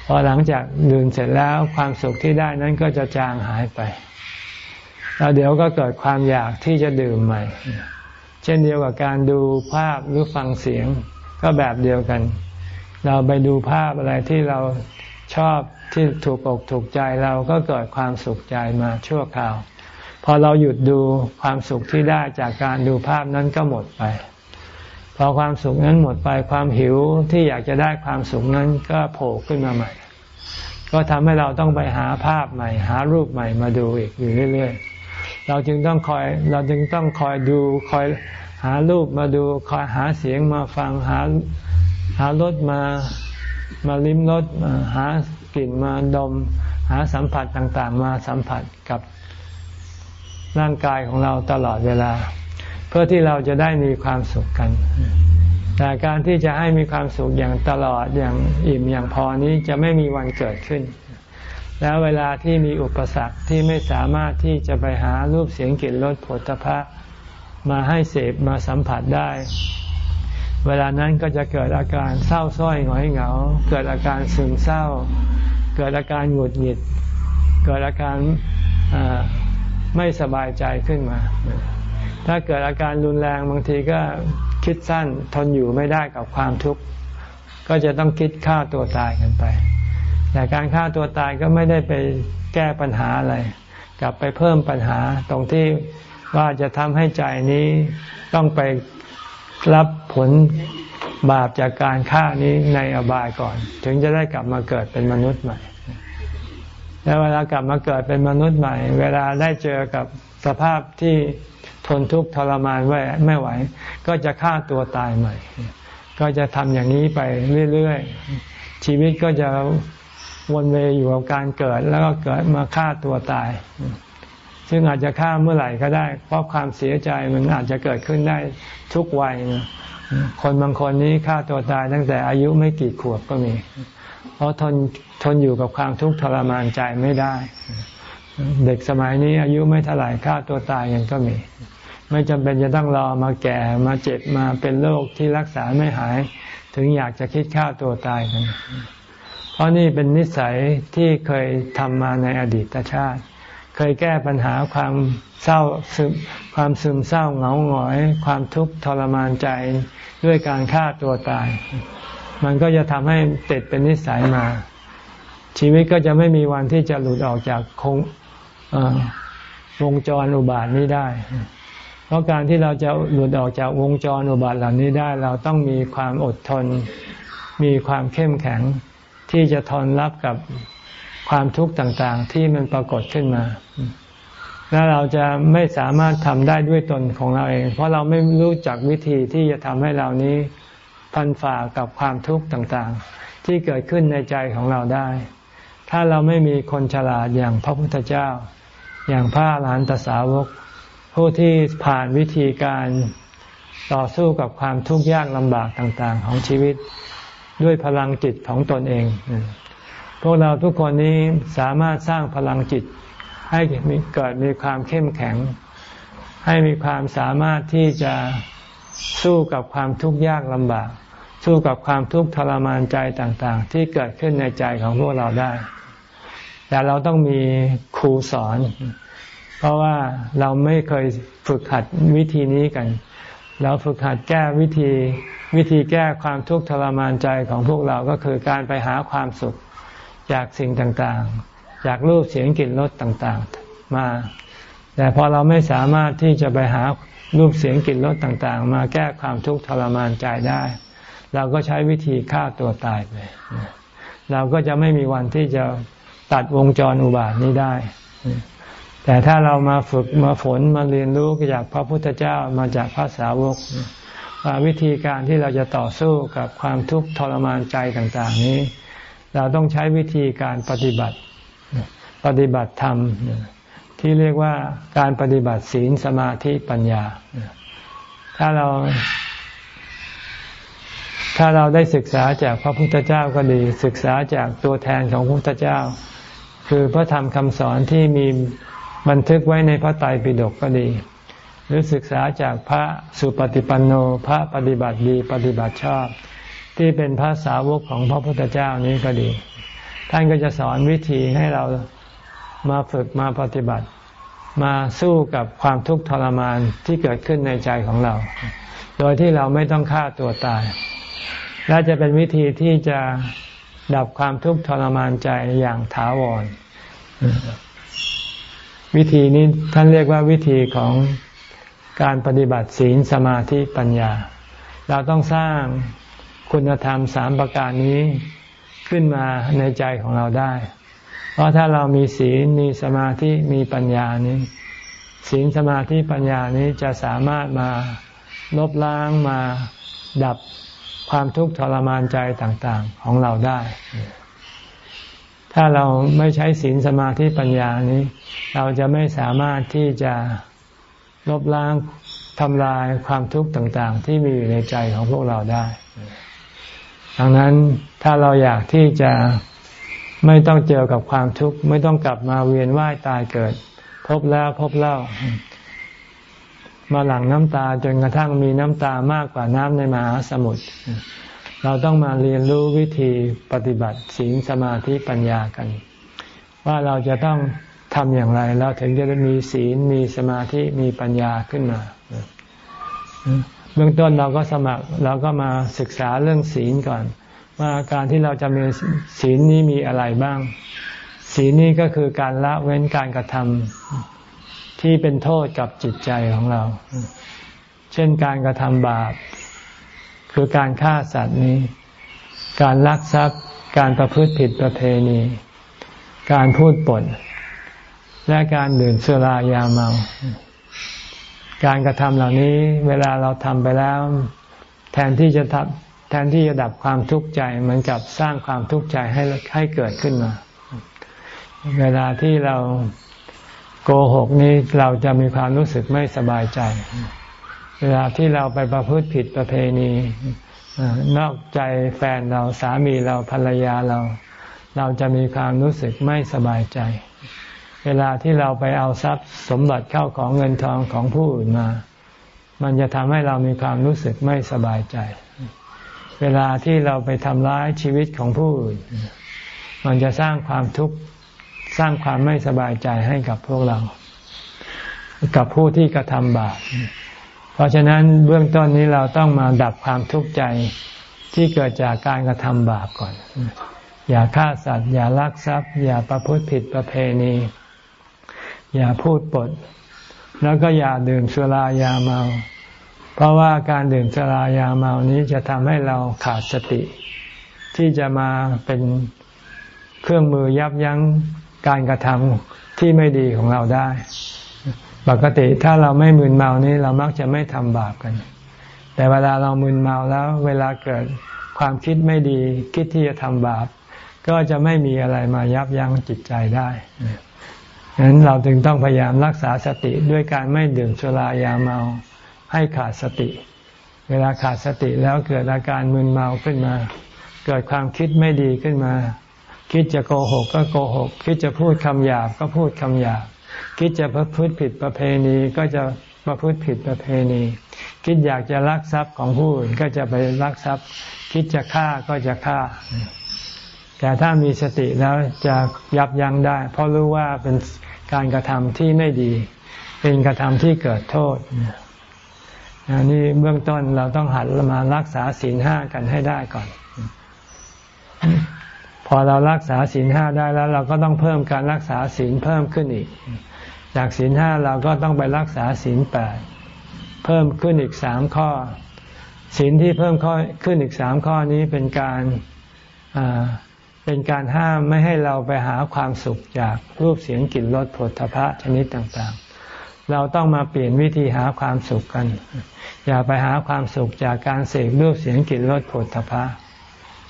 พอหลังจากดื่มเสร็จแล้วความสุขที่ได้นั้นก็จะจางหายไป แล้วเดี๋ยวก็เกิดความอยากที่จะดื่มใหม่ เช่นเดียวกับการดูภาพหรือฟังเสียงก็แบบเดียวกัน เราไปดูภาพอะไรที่เราชอบที่ถูกอกถูกใจเราก็เกิดความสุขใจมาชั่วคราว พอเราหยุดดูความสุขที่ได้จากการดูภาพนั้นก็หมดไป พอความสุขนั้นหมดไปความหิวที่อยากจะได้ความสุขนั้นก็โผล่ขึ้นมาใหม่ ก็ทำให้เราต้องไปหาภาพใหม่ หารูปใหม่มาดูอีกอยู่เรื่อยๆ เราจึงต้องคอยเราจึงต้องคอยดูคอยหารูปมาดูคอยหาเสียงมาฟังหาหารถมามาลิ้มรสหากลิ่นมาดม หาสัมผัสต่างๆ มาสัมผัสกับร่างกายของเราตลอดเวลา พื่อที่เราจะได้มีความสุขกัน แต่การที่จะให้มีความสุขอย่างตลอดอย่างอิ่มอย่างพอนี้จะไม่มีวันเกิดขึ้น แล้วเวลาที่มีอุปสรรคที่ไม่สามารถที่จะไปหารูปเสียงกลิ่นรสผลพระมาให้เสพมาสัมผัสได้ เวลานั้นก็จะเกิดอาการเศร้าส้อยหงอยเหงา เกิดอาการซึมเศร้า เกิดอาการหงุดหงิด เกิดอาการไม่สบายใจขึ้นมา ถ้าเกิดอาการรุนแรงบางทีก็คิดสั้นทนอยู่ไม่ได้กับความทุกข์ก็จะต้องคิดฆ่าตัวตายกันไป แต่การฆ่าตัวตายก็ไม่ได้ไปแก้ปัญหาอะไร กลับไปเพิ่มปัญหาตรงที่ว่าจะทำให้ใจนี้ต้องไปรับผลบาปจากการฆ่านี้ในอบายก่อน ถึงจะได้กลับมาเกิดเป็นมนุษย์ใหม่ แล้วเวลากลับมาเกิดเป็นมนุษย์ใหม่ เวลาได้เจอกับสภาพที่ ทนทุกข์ทรมานไว้ไม่ไหว ก็จะฆ่าตัวตายใหม่ ก็จะทำอย่างนี้ไปเรื่อยๆ ชีวิตก็จะวนเวียนอยู่กับการเกิดแล้วก็เกิดมาฆ่าตัวตาย ซึ่งอาจจะฆ่าเมื่อไหร่ก็ได้ เพราะความเสียใจมันอาจจะเกิดขึ้นได้ทุกวัยนะคนบางคนนี้ฆ่าตัวตายตั้งแต่อายุไม่กี่ขวบก็มี เพราะทนทนอยู่กับความทุกข์ทรมานใจไม่ได้ เด็กสมัยนี้อายุไม่เท่าไหร่ฆ่าตัวตายยังก็มี ไม่จำเป็นจะต้องรอมาแก่มาเจ็บมาเป็นโรคที่รักษาไม่หาย ถึงอยากจะคิดฆ่าตัวตายกัน เพราะนี่เป็นนิสัยที่เคยทำมาในอดีตชาติ เคยแก้ปัญหาความเศร้าซึมความซึมเศร้าเหงาหงอย ความทุกข์ทรมานใจด้วยการฆ่าตัวตาย มันก็จะทำให้ติดเป็นนิสัยมา ชีวิตก็จะไม่มีวันที่จะหลุดออกจากคงวงจรอุบาทนี้ได้ เพราะการที่เราจะหลุดออกจากวงจรอุบาทเหล่านี้ได้เราต้องมีความอดทน มีความเข้มแข็ง ที่จะทนรับกับความทุกข์ต่างๆ ที่มันปรากฏขึ้นมา แล้วเราจะไม่สามารถทำได้ด้วยตนของเราเอง เพราะเราไม่รู้จักวิธีที่จะทำให้เรานี้พันฝ่ากับความทุกข์ต่างๆ ที่เกิดขึ้นในใจของเราได้ ถ้าเราไม่มีคนฉลาดอย่างพระพุทธเจ้า อย่างพระอรหันตสาวก ผู้ที่ผ่านวิธีการต่อสู้กับความทุกข์ยากลำบากต่างๆ ของชีวิตด้วยพลังจิตของตนเอง พวกเราทุกคนนี้สามารถสร้างพลังจิตให้เกิดมีความเข้มแข็ง ให้มีความสามารถที่จะสู้กับความทุกข์ยากลำบาก สู้กับความทุกข์ทรมานใจต่างๆ ที่เกิดขึ้นในใจของพวกเราได้ แต่เราต้องมีครูสอน เพราะว่าเราไม่เคยฝึกหัดวิธีนี้กัน เราฝึกหัดแก้วิธี วิธีแก้ความทุกข์ทรมานใจของพวกเราก็คือการไปหาความสุขจากสิ่งต่างๆ จากรูปเสียงกลิ่นรสต่างๆ มา แต่พอเราไม่สามารถที่จะไปหารูปเสียงกลิ่นรสต่างๆ มาแก้ความทุกข์ทรมานใจได้ เราก็ใช้วิธีฆ่าตัวตายไปเราก็จะไม่มีวันที่จะตัดวงจรอุบาทนี้ได้ แต่ถ้าเรามาฝึกมาฝนมาเรียนรู้จากพระพุทธเจ้ามาจากพระสาวกว่าวิธีการที่เราจะต่อสู้กับความทุกข์ทรมานใจต่าง ๆ นี้ เราต้องใช้วิธีการปฏิบัติปฏิบัติธรรม ที่เรียกว่าการปฏิบัติศีลสมาธิปัญญา ถ้าเรา ถ้าเราได้ศึกษาจากพระพุทธเจ้าก็ดี ศึกษาจากตัวแทนของพระพุทธเจ้า คือพระธรรมคำสอนที่มี บันทึกไว้ในพระไตรปิฎกก็ดี หรือศึกษาจากพระสุปฏิปันโนพระปฏิบัติดีปฏิบัติชอบ ที่เป็นพระสาวกของพระพุทธเจ้านี้ก็ดี ท่านก็จะสอนวิธีให้เรามาฝึกมาปฏิบัติ มาสู้กับความทุกข์ทรมานที่เกิดขึ้นในใจของเรา โดยที่เราไม่ต้องฆ่าตัวตาย และจะเป็นวิธีที่จะดับความทุกข์ทรมานใจอย่างถาวร วิธีนี้ท่านเรียกว่าวิธีของการปฏิบัติศีลสมาธิปัญญา เราต้องสร้างคุณธรรมสามประการนี้ขึ้นมาในใจของเราได้ เพราะถ้าเรามีศีลมีสมาธิมีปัญญานี้ ศีลสมาธิปัญญานี้จะสามารถมาลบล้างมาดับความทุกข์ทรมานใจต่าง ๆ ของเราได้ ถ้าเราไม่ใช้ศีลสมาธิปัญญานี้ เราจะไม่สามารถที่จะลบล้างทำลายความทุกข์ต่าง ๆ ที่มีอยู่ในใจของพวกเราได้ ดังนั้นถ้าเราอยากที่จะไม่ต้องเจอกับความทุกข์ ไม่ต้องกลับมาเวียนว่ายตายเกิด พบแล้วพบเล่า มาหลั่งน้ำตาจนกระทั่งมีน้ำตามากกว่าน้ำในมหาสมุทร เราต้องมาเรียนรู้วิธีปฏิบัติศีลสมาธิปัญญากัน ว่าเราจะต้องทำอย่างไรเราถึงจะมีศีลมีสมาธิมีปัญญาขึ้นมา เบื้องต้นเราก็สมัครเราก็มาศึกษาเรื่องศีลก่อน ว่าการที่เราจะมีศีลนี้มีอะไรบ้าง ศีลนี้ก็คือการละเว้นการกระทำที่เป็นโทษกับจิตใจของเรา เช่นการกระทำบาป คือการฆ่าสัตว์นี้ การลักทรัพย์ การประพฤติผิดประเพณี การพูดปด และการดื่มสุรายาเมา การกระทำเหล่านี้เวลาเราทำไปแล้ว แทนที่จะทแทนที่จะดับความทุกข์ใจเหมือนกับสร้างความทุกข์ใจให้ให้เกิดขึ้นมา เวลาที่เราโกหกนี้เราจะมีความรู้สึกไม่สบายใจ เวลาที่เราไปประพฤติผิดประเพณีนอกใจแฟนเราสามีเราภรรยาเรา เราจะมีความรู้สึกไม่สบายใจ เวลาที่เราไปเอาทรัพย์สมบัติเข้าของเงินทองของผู้อื่นมา มันจะทำให้เรามีความรู้สึกไม่สบายใจ เวลาที่เราไปทำร้ายชีวิตของผู้อื่น มันจะสร้างความทุกข์สร้างความไม่สบายใจให้กับพวกเรา กับผู้ที่กระทำบาป เพราะฉะนั้นเบื้องต้นนี้เราต้องมาดับความทุกข์ใจที่เกิดจากการกระทำบาปก่อน อย่าฆ่าสัตว์ อย่าลักทรัพย์ อย่าประพฤติผิดประเพณี อย่าพูดปด แล้วก็อย่าดื่มสุรายาเมา เพราะว่าการดื่มสุรายาเมานี้จะทำให้เราขาดสติ ที่จะมาเป็นเครื่องมือยับยั้งการกระทำที่ไม่ดีของเราได้ ปกติถ้าเราไม่มึนเมานี้เรามักจะไม่ทำบาปกัน แต่เวลาเรามึนเมาแล้ว เวลาเกิดความคิดไม่ดี คิดที่จะทำบาป ก็จะไม่มีอะไรมายับยั้งจิตใจได้ฉะนั้นเราจึงต้องพยายามรักษาสติด้วยการไม่ดื่มสุรายาเมาให้ขาดสติ เวลาขาดสติแล้วเกิดอาการมึนเมาขึ้นมา เกิดความคิดไม่ดีขึ้นมา คิดจะโกหกก็โกหก คิดจะพูดคำหยาบก็พูดคำหยาบ คิดจะประพฤติผิดประเพณีก็จะประพฤติผิดประเพณี คิดอยากจะลักทรัพย์ของผู้อื่นก็จะไปลักทรัพย์ คิดจะฆ่าก็จะฆ่า แต่ถ้ามีสติแล้วจะยับยั้งได้ เพราะรู้ว่าเป็นการกระทำที่ไม่ดี เป็นกระทำที่เกิดโทษนี่เบื้องต้นเราต้องหัดมารักษาศีลห้ากันให้ได้ก่อน พอเรารักษาศีลห้าได้แล้ว เราก็ต้องเพิ่มการรักษาศีลเพิ่มขึ้นอีก จากศีลห้าเราก็ต้องไปรักษาศีลแปดเพิ่มขึ้นอีกสามข้อศีลที่เพิ่มข้อขึ้นอีกสามข้อนี้เป็นการเป็นการห้ามไม่ให้เราไปหาความสุขจากรูปเสียงกลิ่นรสผลทพะชนิดต่างๆ เราต้องมาเปลี่ยนวิธีหาความสุขกัน อย่าไปหาความสุขจากการเสกรูปเสียงกลิ่นรสผลทพะ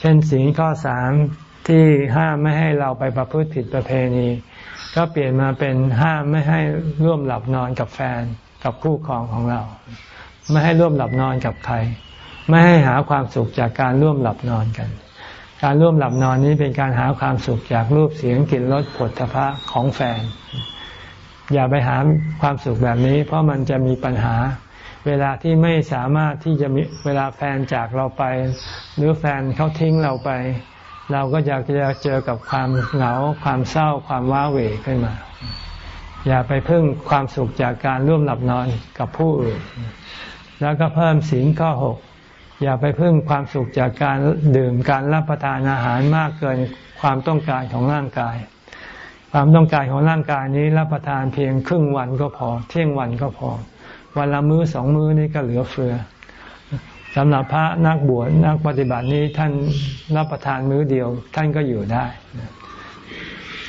เช่นสีข้อสาม ที่ห้ามไม่ให้เราไปประพฤติผิดประเพณี ก็เปลี่ยนมาเป็นห้ามไม่ให้ร่วมหลับนอนกับแฟนกับคู่ครองของเรา ไม่ให้ร่วมหลับนอนกับใคร ไม่ให้หาความสุขจากการร่วมหลับนอนกัน การร่วมหลับนอนนี้เป็นการหาความสุขจากรูปเสียงกลิ่นรสผลทพะของแฟน อย่าไปหาความสุขแบบนี้ เพราะมันจะมีปัญหาเวลาที่ไม่สามารถที่จะมีเวลาแฟนจากเราไป หรือแฟนเขาทิ้งเราไป เราก็จะจะเจอกับความเหงาความเศร้าความว้าเหวขึ้นมา อย่าไปพึ่งความสุขจากการร่วมหลับนอนกับผู้อื่น แล้วก็เพิ่มศีลข้อหกอย่าไปพึ่งความสุขจากการดื่มการรับประทานอาหารมากเกินความต้องการของร่างกาย ความต้องการของร่างกายนี้รับประทานเพียงครึ่งวันก็พอ เที่ยงวันก็พอ วันละมื้อสองมื้อนี่ก็เหลือเฟือ สำหรับพระนักบวชนักปฏิบัตินี้ท่านรับประทานมื้อเดียว ท่านก็อยู่ได้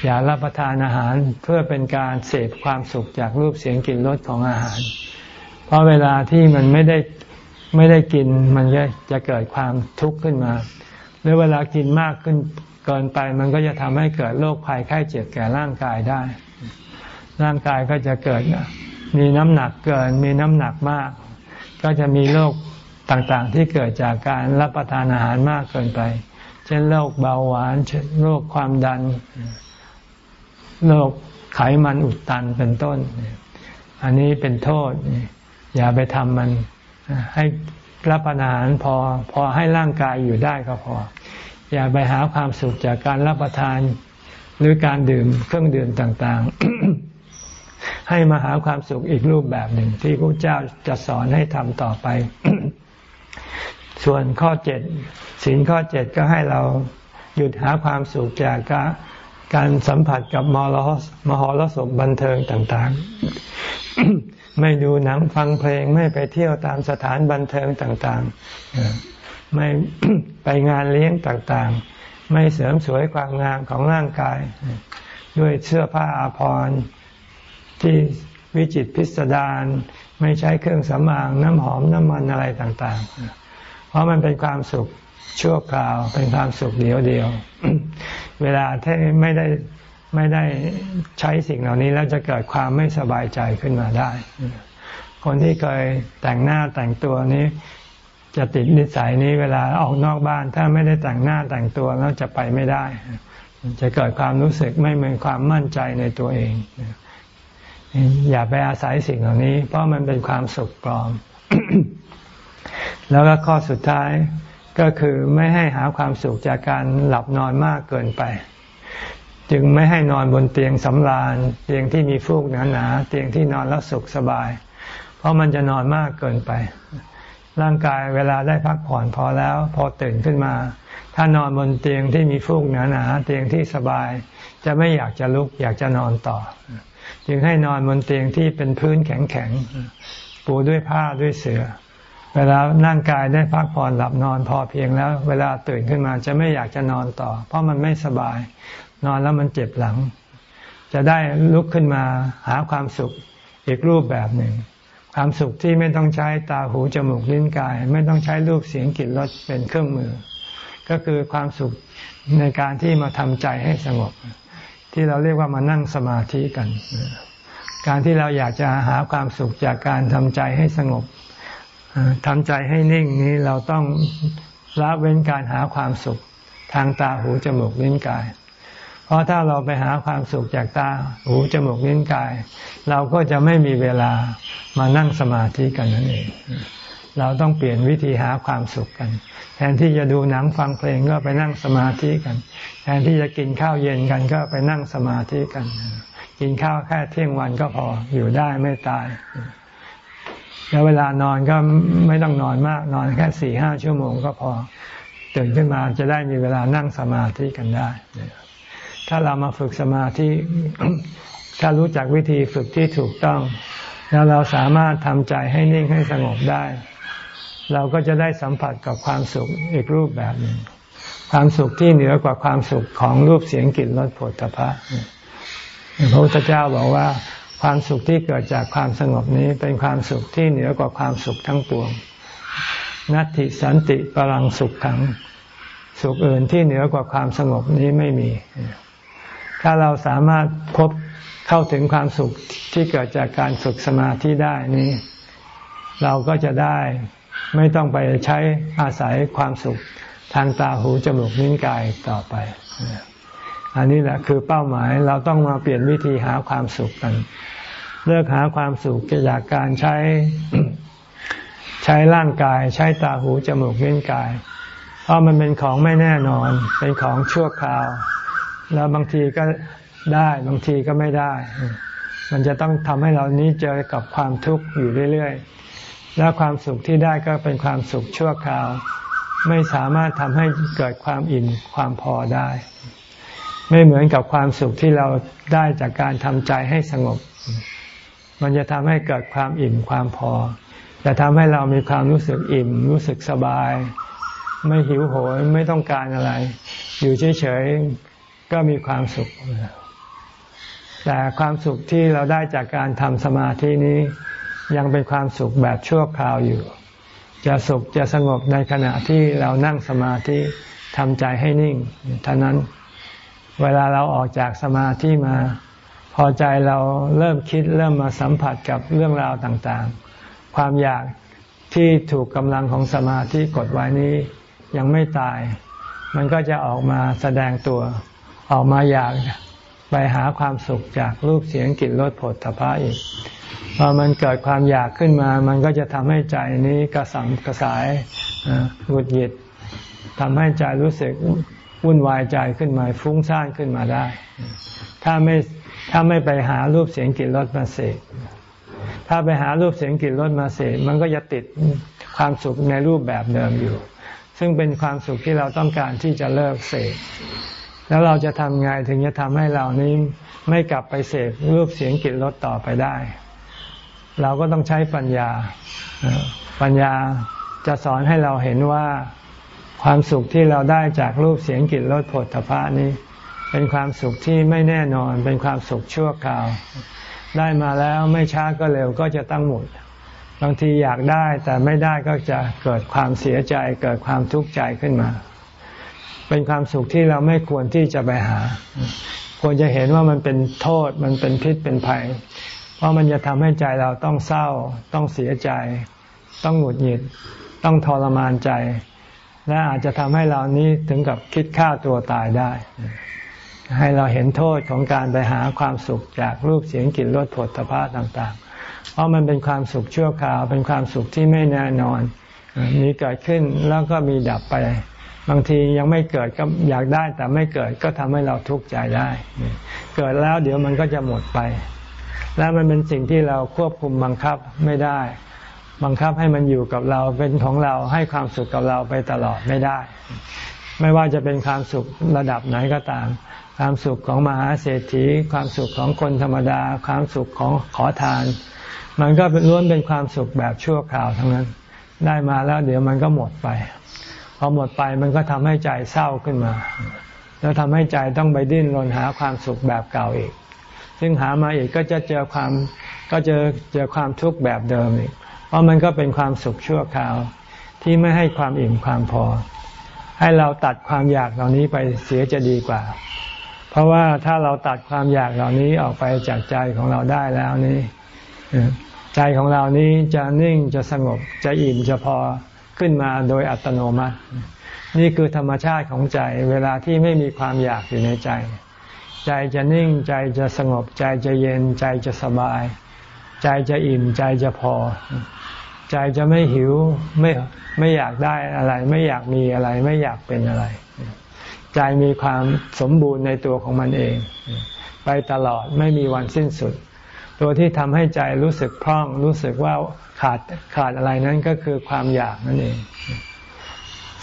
อย่ารับประทานอาหารเพื่อเป็นการเสพความสุขจากรูปเสียงกลิ่นรสของอาหาร เพราะเวลาที่มันไม่ได้ไม่ได้กินมันจะจะเกิดความทุกข์ขึ้นมา หรือเวลากินมากขึ้นเกินไปมันก็จะทำให้เกิดโรคภัยไข้เจ็บแก่ร่างกายได้ ร่างกายก็จะเกิดมีน้ำหนักเกินมีน้ำหนักมาก ก็จะมีโรค ต่างๆ ที่เกิดจากการรับประทานอาหารมากเกินไป เช่นโรคเบาหวานโรคความดันโรคไขมันอุดตันเป็นต้น อันนี้เป็นโทษ อย่าไปทำมันให้รับประทานอาหารพอพอให้ร่างกายอยู่ได้ก็พอ อย่าไปหาความสุขจากการรับประทานหรือการดื่มเครื่องดื่มต่างๆ ให้มาหาความสุขอีกรูปแบบหนึ่งที่พระเจ้าจะสอนให้ทำต่อไป ส่วนข้อเจ็ดสินข้อเจ็ดก็ให้เราหยุดหาความสุขจากการสัมผัสกับมรสมหรสพบันเทิงต่างๆ ไม่ดูหนังฟังเพลงไม่ไปเที่ยวตามสถานบันเทิงต่างๆ ไม่ไปงานเลี้ยงต่างๆ ไม่เสริมสวยความงามของร่างกาย ด้วยเสื้อผ้าอาภรณ์ที่วิจิตพิสดารไม่ใช้เครื่องสำอางน้ำหอมน้ำมันอะไรต่างๆ ราะมันเป็นความสุขชั่วคราวเป็นความสุขเดียวเดียว เวลาที่ไม่ได้ไม่ได้ใช้สิ่งเหล่านี้แล้วจะเกิดความไม่สบายใจขึ้นมาได้ คนที่เคยแต่งหน้าแต่งตัวนี้ จะติดนิสัยนี้เวลาออกนอกบ้าน ถ้าไม่ได้แต่งหน้าแต่งตัวแล้วจะไปไม่ได้ จะเกิดความรู้สึกไม่มีความมั่นใจในตัวเอง อย่าไปอาศัยสิ่งเหล่านี้ เพราะมันเป็นความสุขปลอม แล้วก็ข้อสุดท้ายก็คือไม่ให้หาความสุขจากการหลับนอนมากเกินไป จึงไม่ให้นอนบนเตียงสำราญ เตียงที่มีฟูกหนาๆเตียงที่นอนแล้วสุขสบาย เพราะมันจะนอนมากเกินไป ร่างกายเวลาได้พักผ่อนพอแล้ว พอตื่นขึ้นมา ถ้านอนบนเตียงที่มีฟูกหนาๆเตียงที่สบาย จะไม่อยากจะลุกอยากจะนอนต่อ จึงให้นอนบนเตียงที่เป็นพื้นแข็งๆปูด้วยผ้าด้วยเสือ่อ เวลานั่งกายได้พักผ่อนหลับนอนพอเพียงแล้ว เวลาตื่นขึ้นมาจะไม่อยากจะนอนต่อ เพราะมันไม่สบาย นอนแล้วมันเจ็บหลัง จะได้ลุกขึ้นมาหาความสุขอีกรูปแบบหนึ่ง ความสุขที่ไม่ต้องใช้ตาหูจมูกลิ้นกาย ไม่ต้องใช้รูปเสียงกลิ่นรสเป็นเครื่องมือ ก็คือความสุขในการที่มาทำใจให้สงบ ที่เราเรียกว่ามานั่งสมาธิกัน การที่เราอยากจะหาความสุขจากการทำใจให้สงบ ทำใจให้นิ่งนี้เราต้องละเว้นการหาความสุขทางตาหูจมูกลิ้นกาย เพราะถ้าเราไปหาความสุขจากตาหูจมูกลิ้นกาย เราก็จะไม่มีเวลามานั่งสมาธิกันนั่นเอง เราต้องเปลี่ยนวิธีหาความสุขกัน แทนที่จะดูหนังฟังเพลงก็ไปนั่งสมาธิกัน แทนที่จะกินข้าวเย็นกันก็ไปนั่งสมาธิกัน กินข้าวแค่เที่ยงวันก็พออยู่ได้ไม่ตาย แล้วเวลานอนก็ไม่ต้องนอนมาก นอนแค่สี่ห้าชั่วโมงก็พอตื่นขึ้นมาจะได้มีเวลานั่งสมาธิกันได้ ถ้าเรามาฝึกสมาธิ ถ้ารู้จักวิธีฝึกที่ถูกต้อง แล้วเราสามารถทำใจให้นิ่งให้สงบได้ เราก็จะได้สัมผัสกับความสุขอีกรูปแบบหนึ่ง ความสุขที่เหนือกว่าความสุขของรูปเสียงกลิ่นรสผลตภะพระพุทธเจ้าบอกว่า ความสุขที่เกิดจากความสงบนี้เป็นความสุขที่เหนือกว่าความสุขทั้งปวง นัตติสันติปรังสุขขัง สุขอื่นที่เหนือกว่าความสงบนี้ไม่มี ถ้าเราสามารถพบเข้าถึงความสุขที่เกิดจากการฝึกสมาธิได้นี้ เราก็จะได้ไม่ต้องไปใช้อาศัยความสุขทางตาหูจมูกนิ้วกายต่อไป อันนี้แหละคือเป้าหมายเราต้องมาเปลี่ยนวิธีหาความสุขกัน เลิกหาความสุขจากการใช้ใช้ร่างกาย ใช้ตาหูจมูกนิ้วกาย เพราะมันเป็นของไม่แน่นอน เป็นของชั่วคราว แล้วบางทีก็ได้บางทีก็ไม่ได้ มันจะต้องทำให้เรานี้เจอกับความทุกข์อยู่เรื่อยๆ แล้วความสุขที่ได้ก็เป็นความสุขชั่วคราว ไม่สามารถทำให้เกิดความอิ่มความพอได้ ไม่เหมือนกับความสุขที่เราได้จากการทำใจให้สงบ มันจะทำให้เกิดความอิ่มความพอ จะทำให้เรามีความรู้สึกอิ่ม รู้สึกสบาย ไม่หิวโหยไม่ต้องการอะไร อยู่เฉยๆก็มีความสุข แต่ความสุขที่เราได้จากการทำสมาธินี้ ยังเป็นความสุขแบบชั่วคราวอยู่ จะสุขจะสงบในขณะที่เรานั่งสมาธิทำใจให้นิ่งเท่านั้น เวลาเราออกจากสมาธิมา พอใจเราเริ่มคิดเริ่มมาสัมผัสกับเรื่องราวต่างๆ ความอยากที่ถูกกำลังของสมาธิกดไว้นี้ยังไม่ตาย มันก็จะออกมาแสดงตัว ออกมาอยากไปหาความสุขจากรูปเสียงกลิ่นรสผลตภะอีกพอมันเกิดความอยากขึ้นมา มันก็จะทำให้ใจนี้กระสับกระสายหงุดหงิดทำให้ใจรู้สึก วุ่นวายใจขึ้นมาฟุ้งซ่านขึ้นมาได้ ถ้าไม่ถ้าไม่ไปหารูปเสียงกลิ่นรสมาเสกถ้าไปหารูปเสียงกลิ่นรสมาเสกมันก็จะติดความสุขในรูปแบบเดิมอยู่ ซึ่งเป็นความสุขที่เราต้องการที่จะเลิกเสกแล้วเราจะทำไงถึงจะทำให้เรานี้ไม่กลับไปเสพรูปเสียงกลิ่นรสต่อไปได้ เราก็ต้องใช้ปัญญา ปัญญาจะสอนให้เราเห็นว่า ความสุขที่เราได้จากรูปเสียงกลิ่นรสผลทพะนี้ เป็นความสุขที่ไม่แน่นอน เป็นความสุขชั่วคราว ได้มาแล้วไม่ช้าก็เร็วก็จะตั้งหมด บางทีอยากได้แต่ไม่ได้ก็จะเกิดความเสียใจเกิดความทุกข์ใจขึ้นมา เป็นความสุขที่เราไม่ควรที่จะไปหา ควรจะเห็นว่ามันเป็นโทษมันเป็นพิษเป็นภัย เพราะมันจะทำให้ใจเราต้องเศร้า ต้องเสียใจ ต้องหงุดหงิด ต้องทรมานใจ และอาจจะทำให้เรานี้ถึงกับคิดฆ่าตัวตายได้ ให้เราเห็นโทษของการไปหาความสุขจากรูปเสียงกลิ่นรสผลพาต่างๆ เพราะมันเป็นความสุขชั่วคราว เป็นความสุขที่ไม่แน่นอน มีเกิดขึ้นแล้วก็มีดับไป บางทียังไม่เกิดก็อยากได้แต่ไม่เกิดก็ทำให้เราทุกข์ใจได้ เกิดแล้วเดี๋ยวมันก็จะหมดไป แล้วมันเป็นสิ่งที่เราควบคุมบังคับไม่ได้ บังคับให้มันอยู่กับเราเป็นของเราให้ความสุขกับเราไปตลอดไม่ได้ ไม่ว่าจะเป็นความสุขระดับไหนก็ตาม ความสุขของมหาเศรษฐี ความสุขของคนธรรมดา ความสุขของขอทาน มันก็ล้วนเป็นความสุขแบบชั่วคราวทั้งนั้น ได้มาแล้วเดี๋ยวมันก็หมดไปพอหมดไปมันก็ทำให้ใจเศร้าขึ้นมา แล้วทำให้ใจต้องไปดิ้นรนหาความสุขแบบเก่าอีก ซึ่งหามาอีกก็จะเจอความก็เจอเจอความทุกข์แบบเดิมอีก เพราะมันก็เป็นความสุขชั่วคราวที่ไม่ให้ความอิ่มความพอ ให้เราตัดความอยากเหล่านี้ไปเสียจะดีกว่า เพราะว่าถ้าเราตัดความอยากเหล่านี้ออกไปจากใจของเราได้แล้วนี้ใจของเรานี้จะนิ่งจะสงบจะอิ่มจะพอขึ้นมาโดยอัตโนมัติ นี่คือธรรมชาติของใจ เวลาที่ไม่มีความอยากอยู่ในใจ ใจจะนิ่งใจจะสงบ ใจจะเย็นใจจะสบาย ใจจะอิ่มใจจะพอ ใจจะไม่หิวไม่ไม่อยากได้อะไร ไม่อยากมีอะไร ไม่อยากเป็นอะไร ใจมีความสมบูรณ์ในตัวของมันเอง ไปตลอดไม่มีวันสิ้นสุด ตัวที่ทำให้ใจรู้สึกพร่อง รู้สึกว่าขาดขาดอะไรนั้นก็คือความอยากนั่นเอง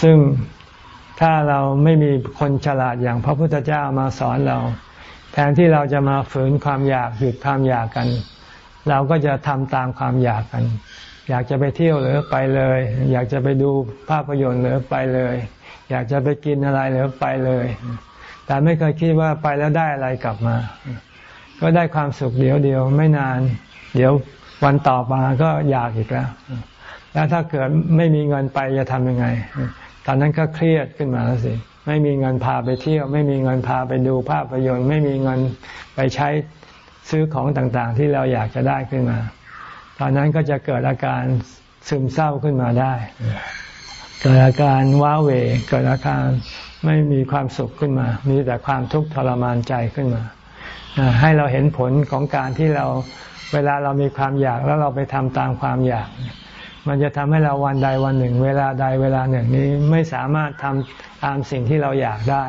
ซึ่งถ้าเราไม่มีคนฉลาดอย่างพระพุทธเจ้ามาสอนเรา แทนที่เราจะมาฝืนความอยากหยุดความอยากกัน เราก็จะทำตามความอยากกัน อยากจะไปเที่ยวหรือไปเลย อยากจะไปดูภาพยนตร์หรือไปเลย อยากจะไปกินอะไรหรือไปเลย แต่ไม่เคยคิดว่าไปแล้วได้อะไรกลับมา ก็ได้ความสุขเดียวเดียวไม่นาน เดี๋ยววันต่อมาก็อยากอีกแล้ว แล้วถ้าเกิดไม่มีเงินไปจะทำยังไง ตอนนั้นก็เครียดขึ้นมาแล้วสิไม่มีเงินพาไปเที่ยว ไม่มีเงินพาไปดูภาพยนตร์ ไม่มีเงินไปใช้ซื้อของต่างๆ ที่เราอยากจะได้ขึ้นมา ตอนนั้นก็จะเกิดอาการซึมเศร้าขึ้นมาได้ เกิดอาการว้าเหวเกิดอาการไม่มีความสุขขึ้นมา มีแต่ความทุกข์ทรมานใจขึ้นมา ให้เราเห็นผลของการที่เราเวลาเรามีความอยากแล้วเราไปทำตามความอยาก มันจะทำให้เราวันใดวันหนึ่ง เวลาใดเวลาหนึ่งนี้ไม่สามารถทำตามสิ่งที่เราอยากได้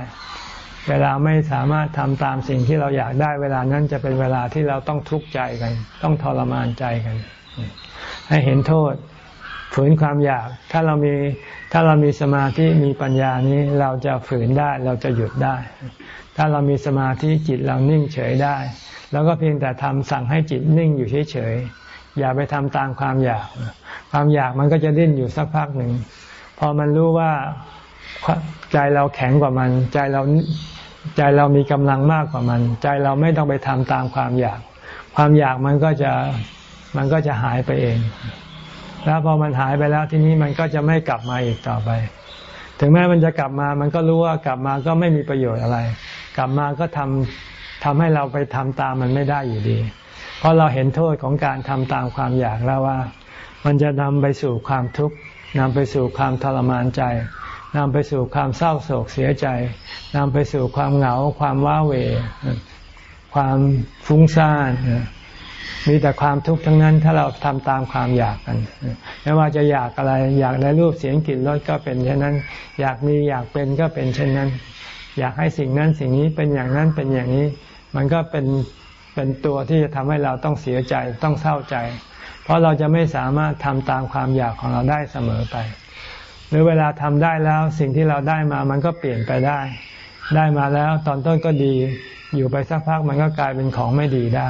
เวลาไม่สามารถทำตามสิ่งที่เราอยากได้ เวลานั้นจะเป็นเวลาที่เราต้องทุกข์ใจกัน ต้องทรมานใจกัน ให้เห็นโทษฝืนความอยาก ถ้าเรามีถ้าเรามีสมาธิมีปัญญานี้เราจะฝืนได้เราจะหยุดได้ ถ้าเรามีสมาธิจิตเรานิ่งเฉยได้ แล้วก็เพียงแต่ทำสั่งให้จิตนิ่งอยู่เฉยๆอย่าไปทำตามความอยาก ความอยากมันก็จะดิ้นอยู่สักพักหนึ่งพอมันรู้ว่าใจเราแข็งกว่ามัน ใจเรา ใจเรามีกำลังมากกว่ามัน ใจเราไม่ต้องไปทำตามความอยาก ความอยากมันก็จะมันก็จะหายไปเอง แล้วพอมันหายไปแล้วทีนี้มันก็จะไม่กลับมาอีกต่อไป ถึงแม้มันจะกลับมา มันก็รู้ว่ากลับมาก็ไม่มีประโยชน์อะไร กลับมาก็ทำทำให้เราไปทำตามมันไม่ได้อยู่ดี เพราะเราเห็นโทษของการทำตามความอยากแล้วว่า มันจะนำไปสู่ความทุกข์นำไปสู่ความทรมานใจนำไปสู่ความเศร้าโศกเสียใจ นำไปสู่ความเหงาความว้าเหวความฟุ้งซ่านมีแต่ความทุกข์ทั้งนั้นถ้าเราทำตามความอยากกันไม่ว่าจะอยากอะไร อยากได้รูปเสียงกลิ่นรสก็เป็นเช่นนั้น อยากมีอยากเป็นก็เป็นเช่นนั้น อยากให้สิ่งนั้นสิ่งนี้เป็นอย่างนั้นเป็นอย่างนี้ มันก็เป็นเป็นตัวที่จะทำให้เราต้องเสียใจต้องเศร้าใจ เพราะเราจะไม่สามารถทำตามความอยากของเราได้เสมอไป หรือเวลาทำได้แล้วสิ่งที่เราได้มามันก็เปลี่ยนไปได้ ได้มาแล้วตอนต้นก็ดีอยู่ไปสักพักมันก็กลายเป็นของไม่ดีได้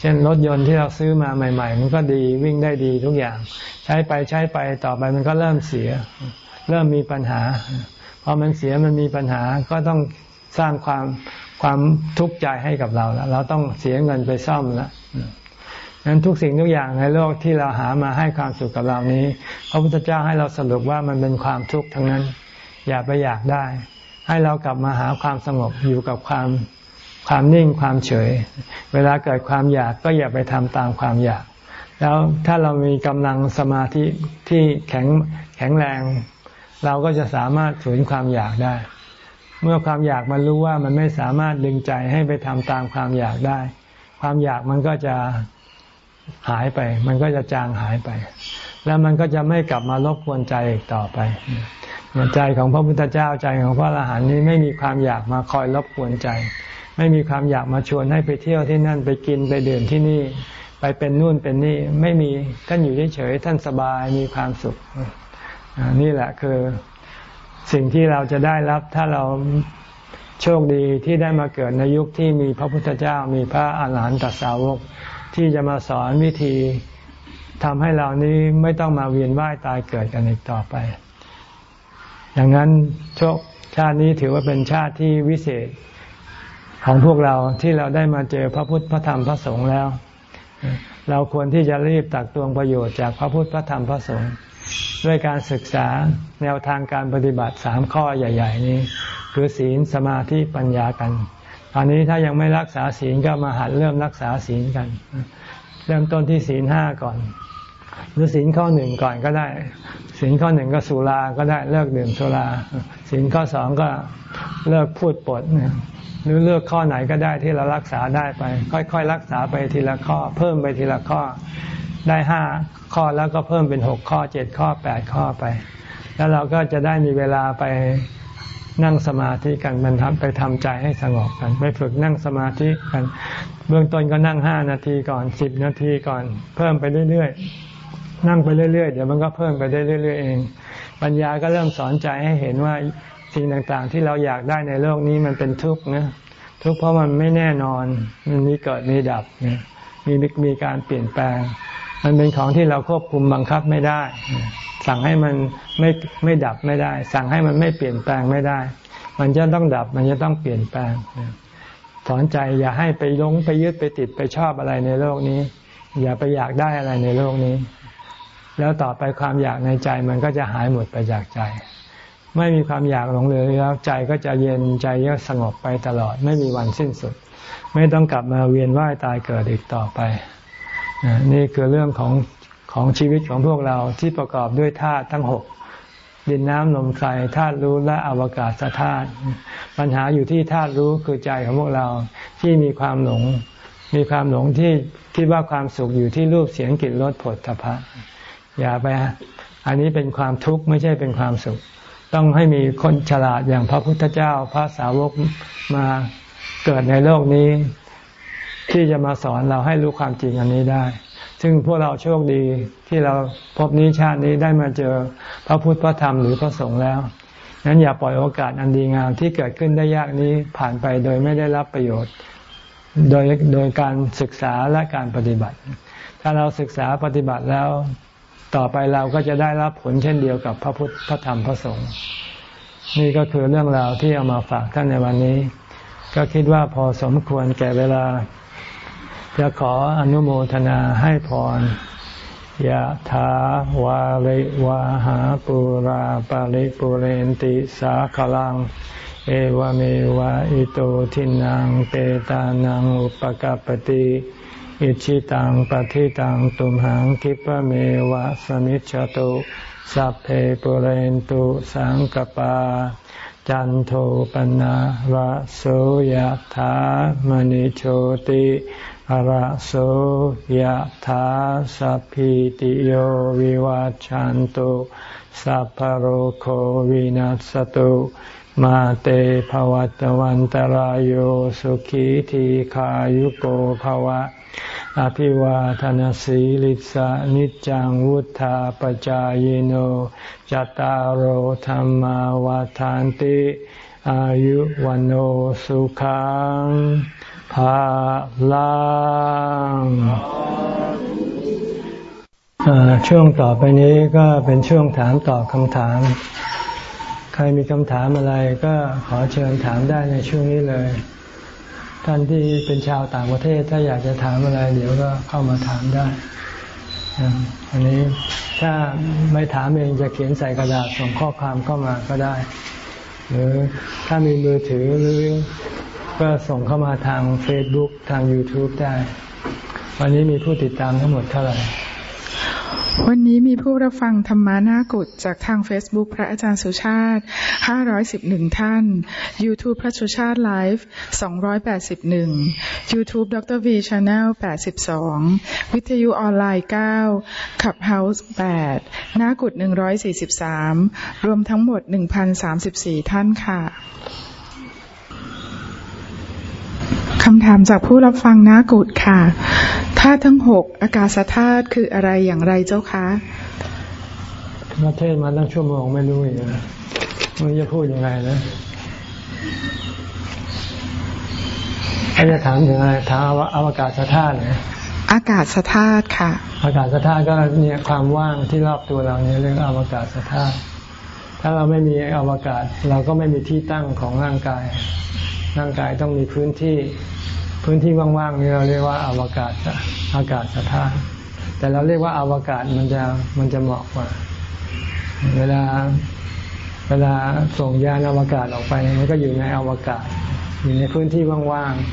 เช่นรถยนต์ที่เราซื้อมาใหม่ ๆ มันก็ดีวิ่งได้ดีทุกอย่าง ใช้ไปใช้ไปต่อไปมันก็เริ่มเสีย เริ่มมีปัญหาพอมันเสียมันมีปัญหาก็ต้องสร้างความความทุกข์ใจให้กับเราแล้วเราต้องเสียเงินไปซ่อมแล้วนั้นทุกสิ่งทุกอย่างในโลกที่เราหามาให้ความสุขกับเรานี้ พระพุทธเจ้าให้เราสรุปว่ามันเป็นความทุกข์ทั้งนั้น อย่าไปอยากได้ ให้เรากลับมาหาความสงบอยู่กับความความนิ่งความเฉย เวลาเกิดความอยากก็อย่าไปทำตามความอยาก แล้วถ้าเรามีกำลังสมาธิที่แข็งแข็งแรง เราก็จะสามารถฝืนความอยากได้ เมื่อความอยากมันรู้ว่ามันไม่สามารถดึงใจให้ไปทำตามความอยากได้ ความอยากมันก็จะหายไป มันก็จะจางหายไป แล้วมันก็จะไม่กลับมารบกวนใจอีกต่อไป ใจของพระพุทธเจ้าใจของพระอรหันต์นี้ไม่มีความอยากมาคอยรบกวนใจ ไม่มีความอยากมาชวนให้ไปเที่ยวที่นั่นไปกินไปดื่มที่นี่ ไปเป็นนู่นเป็นนี่ไม่มีท่านอยู่เฉยๆท่านสบายมีความสุขนี่แหละคือสิ่งที่เราจะได้รับถ้าเราโชคดีที่ได้มาเกิดในยุคที่มีพระพุทธเจ้ามีพระอาหารหันตสาวก ที่จะมาสอนวิธีทำให้เรานี้ไม่ต้องมาเวียนว่ายตายเกิดกันอีกต่อไป อย่างนั้นโชคชาตินี้ถือว่าเป็นชาติที่วิเศษของพวกเราที่เราได้มาเจอพระพุทธพระธรรมพระสงฆ์แล้ว เราควรที่จะรีบตักตวงประโยชน์จากพระพุทธพระธรรมพระสงฆ์ด้วยการศึกษาแนวทางการปฏิบัติสามข้อใหญ่ ๆ นี้ คือศีลสมาธิปัญญากันตอนนี้ถ้ายังไม่รักษาศีลก็มาหัดเริ่มรักษาศีลกัน เริ่มต้นที่ศีลห้าก่อน หรือศีลข้อหนึ่งก่อนก็ได้ศีลข้อหนึ่งก็สุราก็ได้เลิกดื่มสุราศีลข้อสองก็เลิกพูดปดหรือเลือกข้อไหนก็ได้ที่เรารักษาได้ไป ค่อยๆ รักษาไปทีละข้อ เพิ่มไปทีละข้อได้ห้าข้อแล้วก็เพิ่มเป็นหกข้อเจ็ดข้อแปดข้อไป แล้วเราก็จะได้มีเวลาไปนั่งสมาธิกันมันทำไปทำใจให้สงบกัน ไปฝึกนั่งสมาธิกัน เบื้องต้นก็นั่งห้านาทีก่อนสิบนาทีก่อน เพิ่มไปเรื่อยๆ นั่งไปเรื่อยๆ เดี๋ยวมันก็เพิ่มไปได้เรื่อย ๆ เอง ปัญญาก็เริ่มสอนใจให้เห็นว่าสิ่งต่างๆ ที่เราอยากได้ในโลกนี้มันเป็นทุกข์นะทุกข์เพราะมันไม่แน่นอนมันมีเกิดมีดับนมีมีการเปลี่ยนแปลง มันเป็นของที่เราควบคุมบังคับไม่ได้ สั่งให้มันไม่ไม่ดับไม่ได้ สั่งให้มันไม่เปลี่ยนแปลงไม่ได้ มันจะต้องดับมันจะต้องเปลี่ยนแปลงสอนใจอย่าให้ไปลงไปยึดไปติดไปชอบอะไรในโลกนี้ อย่าไปอยากได้อะไรในโลกนี้ แล้วต่อไปความอยากในใจมันก็จะหายหมดไปจากใจ ไม่มีความอยากหลงเหลือแล้วใจก็จะเย็นใจก็สงบไปตลอด ไม่มีวันสิ้นสุด ไม่ต้องกลับมาเวียนว่ายตายเกิดอีกต่อไป นี่คือเรื่องของของชีวิตของพวกเราที่ประกอบด้วยธาตุทั้งหกดินน้ำลมไฟธาตุรู้และอวกาศธาตุปัญหาอยู่ที่ธาตุรู้คือใจของพวกเราที่มีความหลง มีความหลงที่คิดว่าความสุขอยู่ที่รูปเสียงกลิ่นรสผลตภะ อย่าไป อันนี้เป็นความทุกข์ไม่ใช่เป็นความสุข ต้องให้มีคนฉลาดอย่างพระพุทธเจ้าพระสาวกมาเกิดในโลกนี้ ที่จะมาสอนเราให้รู้ความจริงอันนี้ได้ ซึ่งพวกเราโชคดีที่เราพบนี้ชาตินี้ได้มาเจอพระพุทธพระธรรมหรือพระสงฆ์แล้วนั้นอย่าปล่อยโอกาสอันดีงามที่เกิดขึ้นได้ยากนี้ผ่านไปโดยไม่ได้รับประโยชน์ โดยโดยการศึกษาและการปฏิบัติ ถ้าเราศึกษาปฏิบัติแล้ว ต่อไปเราก็จะได้รับผลเช่นเดียวกับพระพุทธพระธรรมพระสงฆ์นี่ก็คือเรื่องราวที่เอามาฝากท่านในวันนี้ ก็คิดว่าพอสมควรแก่เวลา จะขออนุโมทนาให้พรยะถาวาริวาหาปุราปาริปุเรนติสาขลัง เอวเมวะอิโตทินังเปตานังอุปกปติ อิชิตังปฏิตังตุมหังคิปะเมวะสมิจฉตุสัพเพปุเรนตุสังกปา จันโทปนะระโสยถามณิโชติอระโสยถาสัพพิติโยวิวัจจันตุสัพพโรโควินัสตุมาเตภวัตวันตารโยสุขีทีขายุโกภวะ อภิวาทนสีลิสานิจังวุธาปจายโนจตารโหธรรมวาทานติ อายุวันโอสุขังภาลังช่วงต่อไปนี้ก็เป็นช่วงถามตอบคำถาม ใครมีคำถามอะไรก็ขอเชิญถามได้ในช่วงนี้เลย ท่านที่เป็นชาวต่างประเทศ ถ้าอยากจะถามอะไร เดี๋ยวก็เข้ามาถามได้ อันนี้ถ้าไม่ถามเองจะเขียนใส่กระดาษส่งข้อความเข้ามาก็ได้ หรือถ้ามีมือถือหรือก็ส่งเข้ามาทาง Facebook ทาง YouTube ได้ วันนี้มีผู้ติดตามทั้งหมดเท่าไหร่ วันนี้มีผู้รับฟังธรรมานากุฏจากทาง Facebook พระอาจารย์สุชาติ 511 ท่าน YouTube พระสุชาติไลฟ์281 YouTube ดร V Channel 82 วิทยุออนไลน์ 9 ขับเฮาส์8นากุฏ143 รวมทั้งหมด 1,034 ท่านค่ะคำถามจากผู้รับฟังนากุฏค่ะ ธาตุทั้งหกอากาศธาตุคืออะไรอย่างไรเจ้าคะมาเทศมาตั้งชั่วโมงไม่รู้อีกนะมันจะพูดยังไงนะเขาจะถามถึงอะไรถามว่าอวกาศธาตุเนยอากาศธาตุค่ะ อากาศธาตุก็เนี่ยความว่างที่รอบตัวเราเนี่ยเรียกอวกาศธาตุถ้าเราไม่มีอวกาศ เราก็ไม่มีที่ตั้งของร่างกาย ร่างกายต้องมีพื้นที่ พื้นที่ว่างๆนี่เราเรียกว่าอาวกาศอากาศสถานแต่เราเรียกว่าอาวกาศมันจะมันจะเหมาะกว่า เวลาเวลาส่งยานอวกาศออกไปมันก็อยู่ในอวกาศ อยู่ในพื้นที่ว่างๆ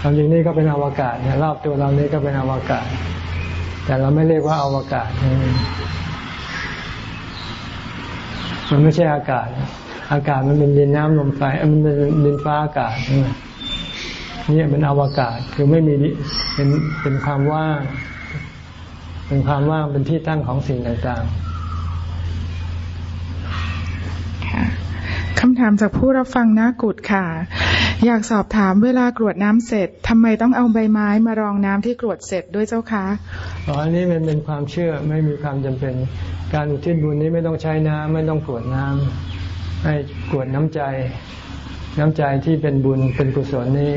ความจริงนี่ก็เป็นอวกาศเนี่ยรอบตัวเรานี่ก็เป็นอวกาศ แต่เราไม่เรียกว่าอวกาศมันไม่ใช่อากาศ อากาศมันเป็นดินน้ำลมไฟมันเป็นดินฟ้าอากาศ นี่เป็นอวกาศคือไม่มีเป็นเป็นความว่างเป็นความว่างเป็นที่ตั้งของสิ่งต่างๆค่ะคำถามจากผู้รับฟังนากุดค่ะ อยากสอบถามเวลากรวดน้ำเสร็จทำไมต้องเอาใบไม้มารองน้ำที่กรวดเสร็จด้วยเจ้าคะอ๋ออันนี้มันเป็นความเชื่อไม่มีความจำเป็น การอุทิศบุญนี้ไม่ต้องใช้น้ำไม่ต้องกรวดน้ำให้กวดน้ำใจ น้ำใจที่เป็นบุญเป็นกุศลนี้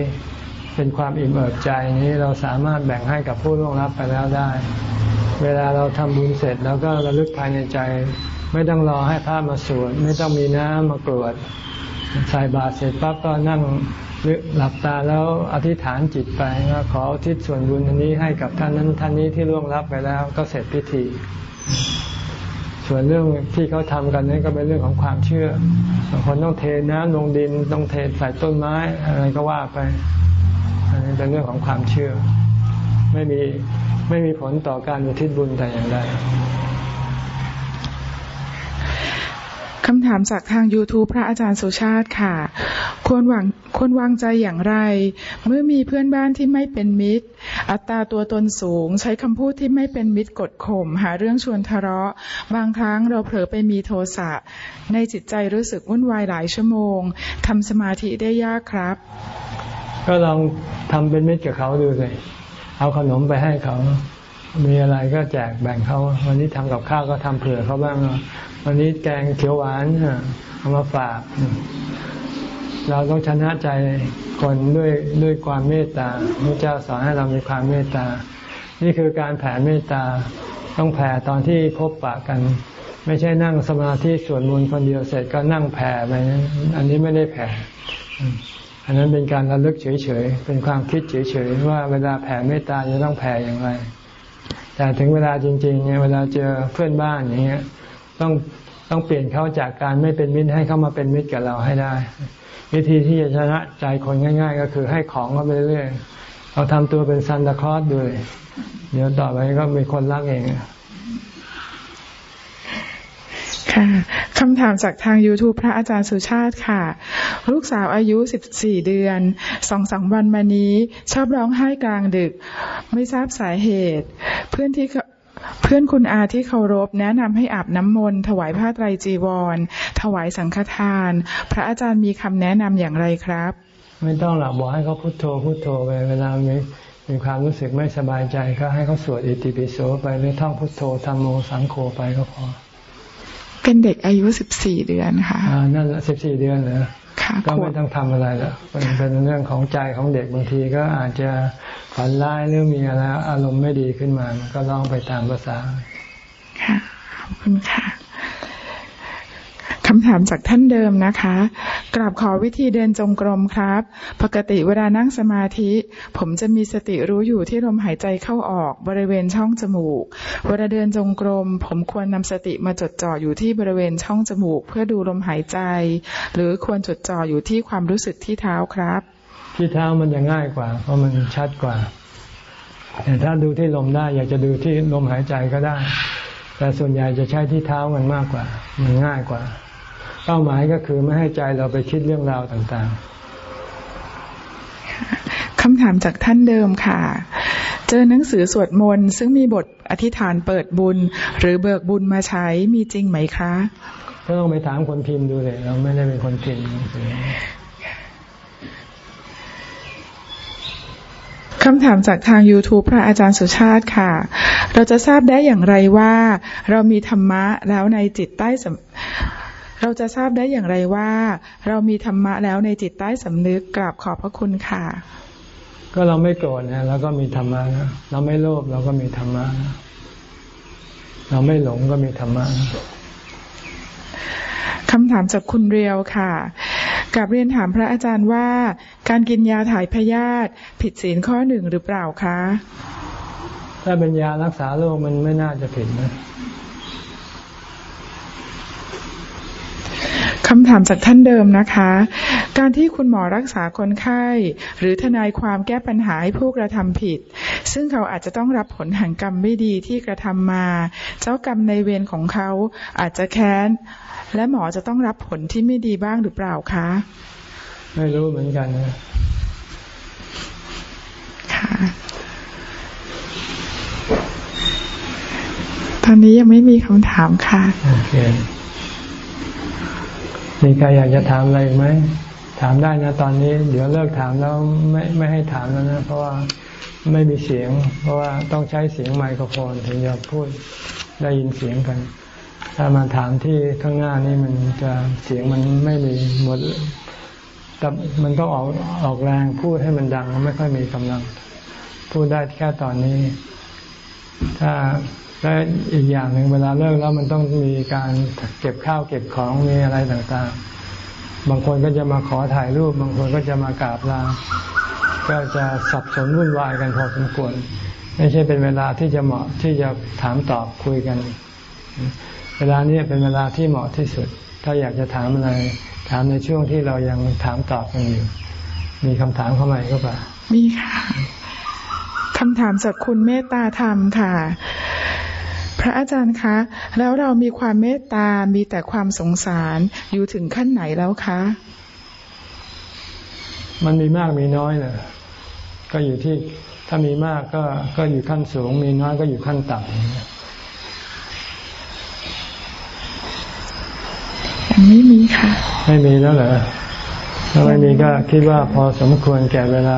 เป็นความอิ่มเอิบใจนี้เราสามารถแบ่งให้กับผู้ร่วงรับไปแล้วได้ เวลาเราทำบุญเสร็จแล้วก็ระลึกภายในใจ ไม่ต้องรอให้พระมาสวดไม่ต้องมีน้ำมากรวดใส่บาตรเสร็จปั๊บก็นั่งหลับตาแล้วอธิษฐานจิตไปว่าขออุทิศส่วนบุญอันนี้ให้กับท่านนั้นท่านนี้ที่ร่วงรับไปแล้วก็เสร็จพิธี ส่วนเรื่องที่เขาทำกันนี่ก็เป็นเรื่องของความเชื่อบางคนต้องเทน้ำลงดินต้องเทใส่ต้นไม้อะไรก็ว่าไป เป็นเรื่องของความเชื่อ ไม่มีไม่มีผลต่อการอุทิศบุญแต่อย่างใดคำถามจากทาง YouTube พระอาจารย์สุชาติค่ะ ควรวางควรวางใจอย่างไร เมื่อมีเพื่อนบ้านที่ไม่เป็นมิตร อัตราตัวตนสูง ใช้คำพูดที่ไม่เป็นมิตรกดข่มหาเรื่องชวนทะเลาะ บางครั้งเราเผลอไปมีโทสะ ในจิตใจรู้สึกวุ่นวายหลายชั่วโมงทำสมาธิได้ยากครับ ก็ลองทำเป็นมิตรกับเขาดูเลยเอาขนมไปให้เขา มีอะไรก็แจกแบ่งเขา วันนี้ทำกับข้าวก็ทำเผื่อเขาบ้าง วันนี้แกงเขียวหวานเอามาฝาก เราต้องชนะใจคนด้วยด้วยความเมตตาพระเจ้าสอนให้เรามีความเมตตา นี่คือการแผ่เมตตาต้องแผ่ตอนที่พบปะกัน ไม่ใช่นั่งสมาธิสวดมนต์คนเดียวเสร็จก็นั่งแผ่ไปอันนี้ไม่ได้แผ่ อันนั้นเป็นการระลึกเฉยๆ เป็นความคิดเฉยๆ ว่าเวลาแผ่เมตตาจะต้องแผ่อย่างไร แต่ถึงเวลาจริงๆเนี่ยเวลาเจอเพื่อนบ้านอย่างเงี้ยต้องต้องเปลี่ยนเขาจากการไม่เป็นมิตรให้เข้ามาเป็นมิตรกับเราให้ได้ วิธีที่จะชนะใจคนง่าย ๆ ก็คือให้ของเขาไปเรื่อยเราทำตัวเป็นซันตาคลอสด้วย เดี๋ยวต่อไปก็มีคนรักเอง ค่ะคำถามจากทาง YouTube พระอาจารย์สุชาติค่ะ ลูกสาวอายุ 14 เดือนสองสามวันมานี้ ชอบร้องไห้กลางดึก ไม่ทราบสาเหตุ เพื่อนที่เพื่อนคุณอาที่เคารพแนะนำให้อาบน้ำมนต์ถวายผ้าไตรจีวร ถวายสังฆทาน พระอาจารย์มีคำแนะนำอย่างไรครับ ไม่ต้องหลับบอกให้เขาพุโทโธพุโทโธไปเวลามีมีความรู้สึกไม่สบายใจก็ให้เขาสวดอิติปิโสไปหรือท่องพุโทโธธรรมโมสังโฆไปก็พอ เป็นเด็กอายุสิบสี่เดือนค่ะอ่านั่นแหละสิบสี่เดือนเหรอก็ไม่ต้องทำอะไรแล้วเป็นเป็นเรื่องของใจของเด็กบางทีก็อาจจะฝันร้ายหรือมีอะไรอารมณ์ไม่ดีขึ้นมาก็ร้องไปตามภาษา ค่ะ ขอบคุณค่ะ คำถามจากท่านเดิมนะคะ กราบขอวิธีเดินจงกรมครับ ปกติเวลานั่งสมาธิ ผมจะมีสติรู้อยู่ที่ลมหายใจเข้าออกบริเวณช่องจมูก เวลาเดินจงกรม ผมควรนำสติมาจดจ่ออยู่ที่บริเวณช่องจมูก เพื่อดูลมหายใจ หรือควรจดจ่ออยู่ที่ความรู้สึกที่เท้าครับ ที่เท้ามันจะง่ายกว่า เพราะมันชัดกว่า แต่ถ้าดูที่ลมได้ อยากจะดูที่ลมหายใจก็ได้ แต่ส่วนใหญ่จะใช้ที่เท้ามันมากกว่า มันง่ายกว่า เป้าหมายก็คือไม่ให้ใจเราไปคิดเรื่องราวต่างๆคำถามจากท่านเดิมค่ะ เจอหนังสือสวดมนต์ซึ่งมีบทอธิษฐานเปิดบุญ หรือเบิกบุญมาใช้มีจริงไหมคะก็ต้องไปถามคนพิมพ์ดูเลยเราไม่ได้เป็นคนพิมพ์คำถามจากทาง YouTube พระอาจารย์สุชาติค่ะ เราจะทราบได้อย่างไรว่า เรามีธรรมะแล้วในจิตใต้ส เราจะทราบได้อย่างไรว่า เรามีธรรมะแล้วในจิตใต้สำนึกกราบขอบพระคุณค่ะ ก็เราไม่โกรธนะแล้วก็มีธรรมะนะเราไม่โลภเราก็มีธรรมะนะเราไม่หลงก็มีธรรมะคำถามจากคุณเรียวค่ะกับเรียนถามพระอาจารย์ว่า การกินยาถ่ายพยาธิผิดศีลข้อหนึ่งหรือเปล่าคะ ถ้าเป็นยารักษาโรคมันไม่น่าจะผิดนะ คำถามจากท่านเดิมนะคะ การที่คุณหมอรักษาคนไข้ หรือทนายความแก้ปัญหาให้ผู้กระทำผิด ซึ่งเขาอาจจะต้องรับผลแห่งกรรมไม่ดีที่กระทำมา เจ้ากรรมในเวรของเขาอาจจะแค้น และหมอจะต้องรับผลที่ไม่ดีบ้างหรือเปล่าคะ ไม่รู้เหมือนกันนะค่ะตอนนี้ยังไม่มีคำถามค่ะ โอเค มีใครอยากจะถามอะไรไหม ถามได้นะตอนนี้ เดี๋ยวเลิกถามแล้วไม่ไม่ให้ถามแล้วนะ เพราะว่าไม่มีเสียง เพราะว่าต้องใช้เสียงไมโครโฟนถึงจะพูดได้ยินเสียงกัน ถ้ามาถามที่ข้างหน้านี่มันจะเสียงมันไม่มีหมดแต่มันต้องออกออกแรงพูดให้มันดังไม่ค่อยมีกำลัง พูดได้แค่ตอนนี้ ถ้า และอีกอย่างหนึ่งเวลาเลิกแล้วมันต้องมีการเก็บข้าวเก็บของมีอะไรต่างๆ บางคนก็จะมาขอถ่ายรูป บางคนก็จะมากราบลา ก็จะสับสนวุ่นวายกันพอสมควร ไม่ใช่เป็นเวลาที่จะเหมาะที่จะถามตอบคุยกัน เวลานี้เป็นเวลาที่เหมาะที่สุด ถ้าอยากจะถามอะไร ถามในช่วงที่เรายังถามตอบกันอยู่ มีคำถามเข้ามาก็ปล่ามีค่ะคำถามจากคุณเมตตาธรรมค่ะ พระอาจารย์คะ แล้วเรามีความเมตตา มีแต่ความสงสารอยู่ถึงขั้นไหนแล้วคะ มันมีมากมีน้อยเนะก็อยู่ที่ถ้ามีมากก็ก็อยู่ขั้นสูง มีน้อยก็อยู่ขั้นต่ำยังไม่มีค่ะ ไม่มีแล้วเหรอถ้าไม่มีก็คิดว่าพอสมควรแก่เวลา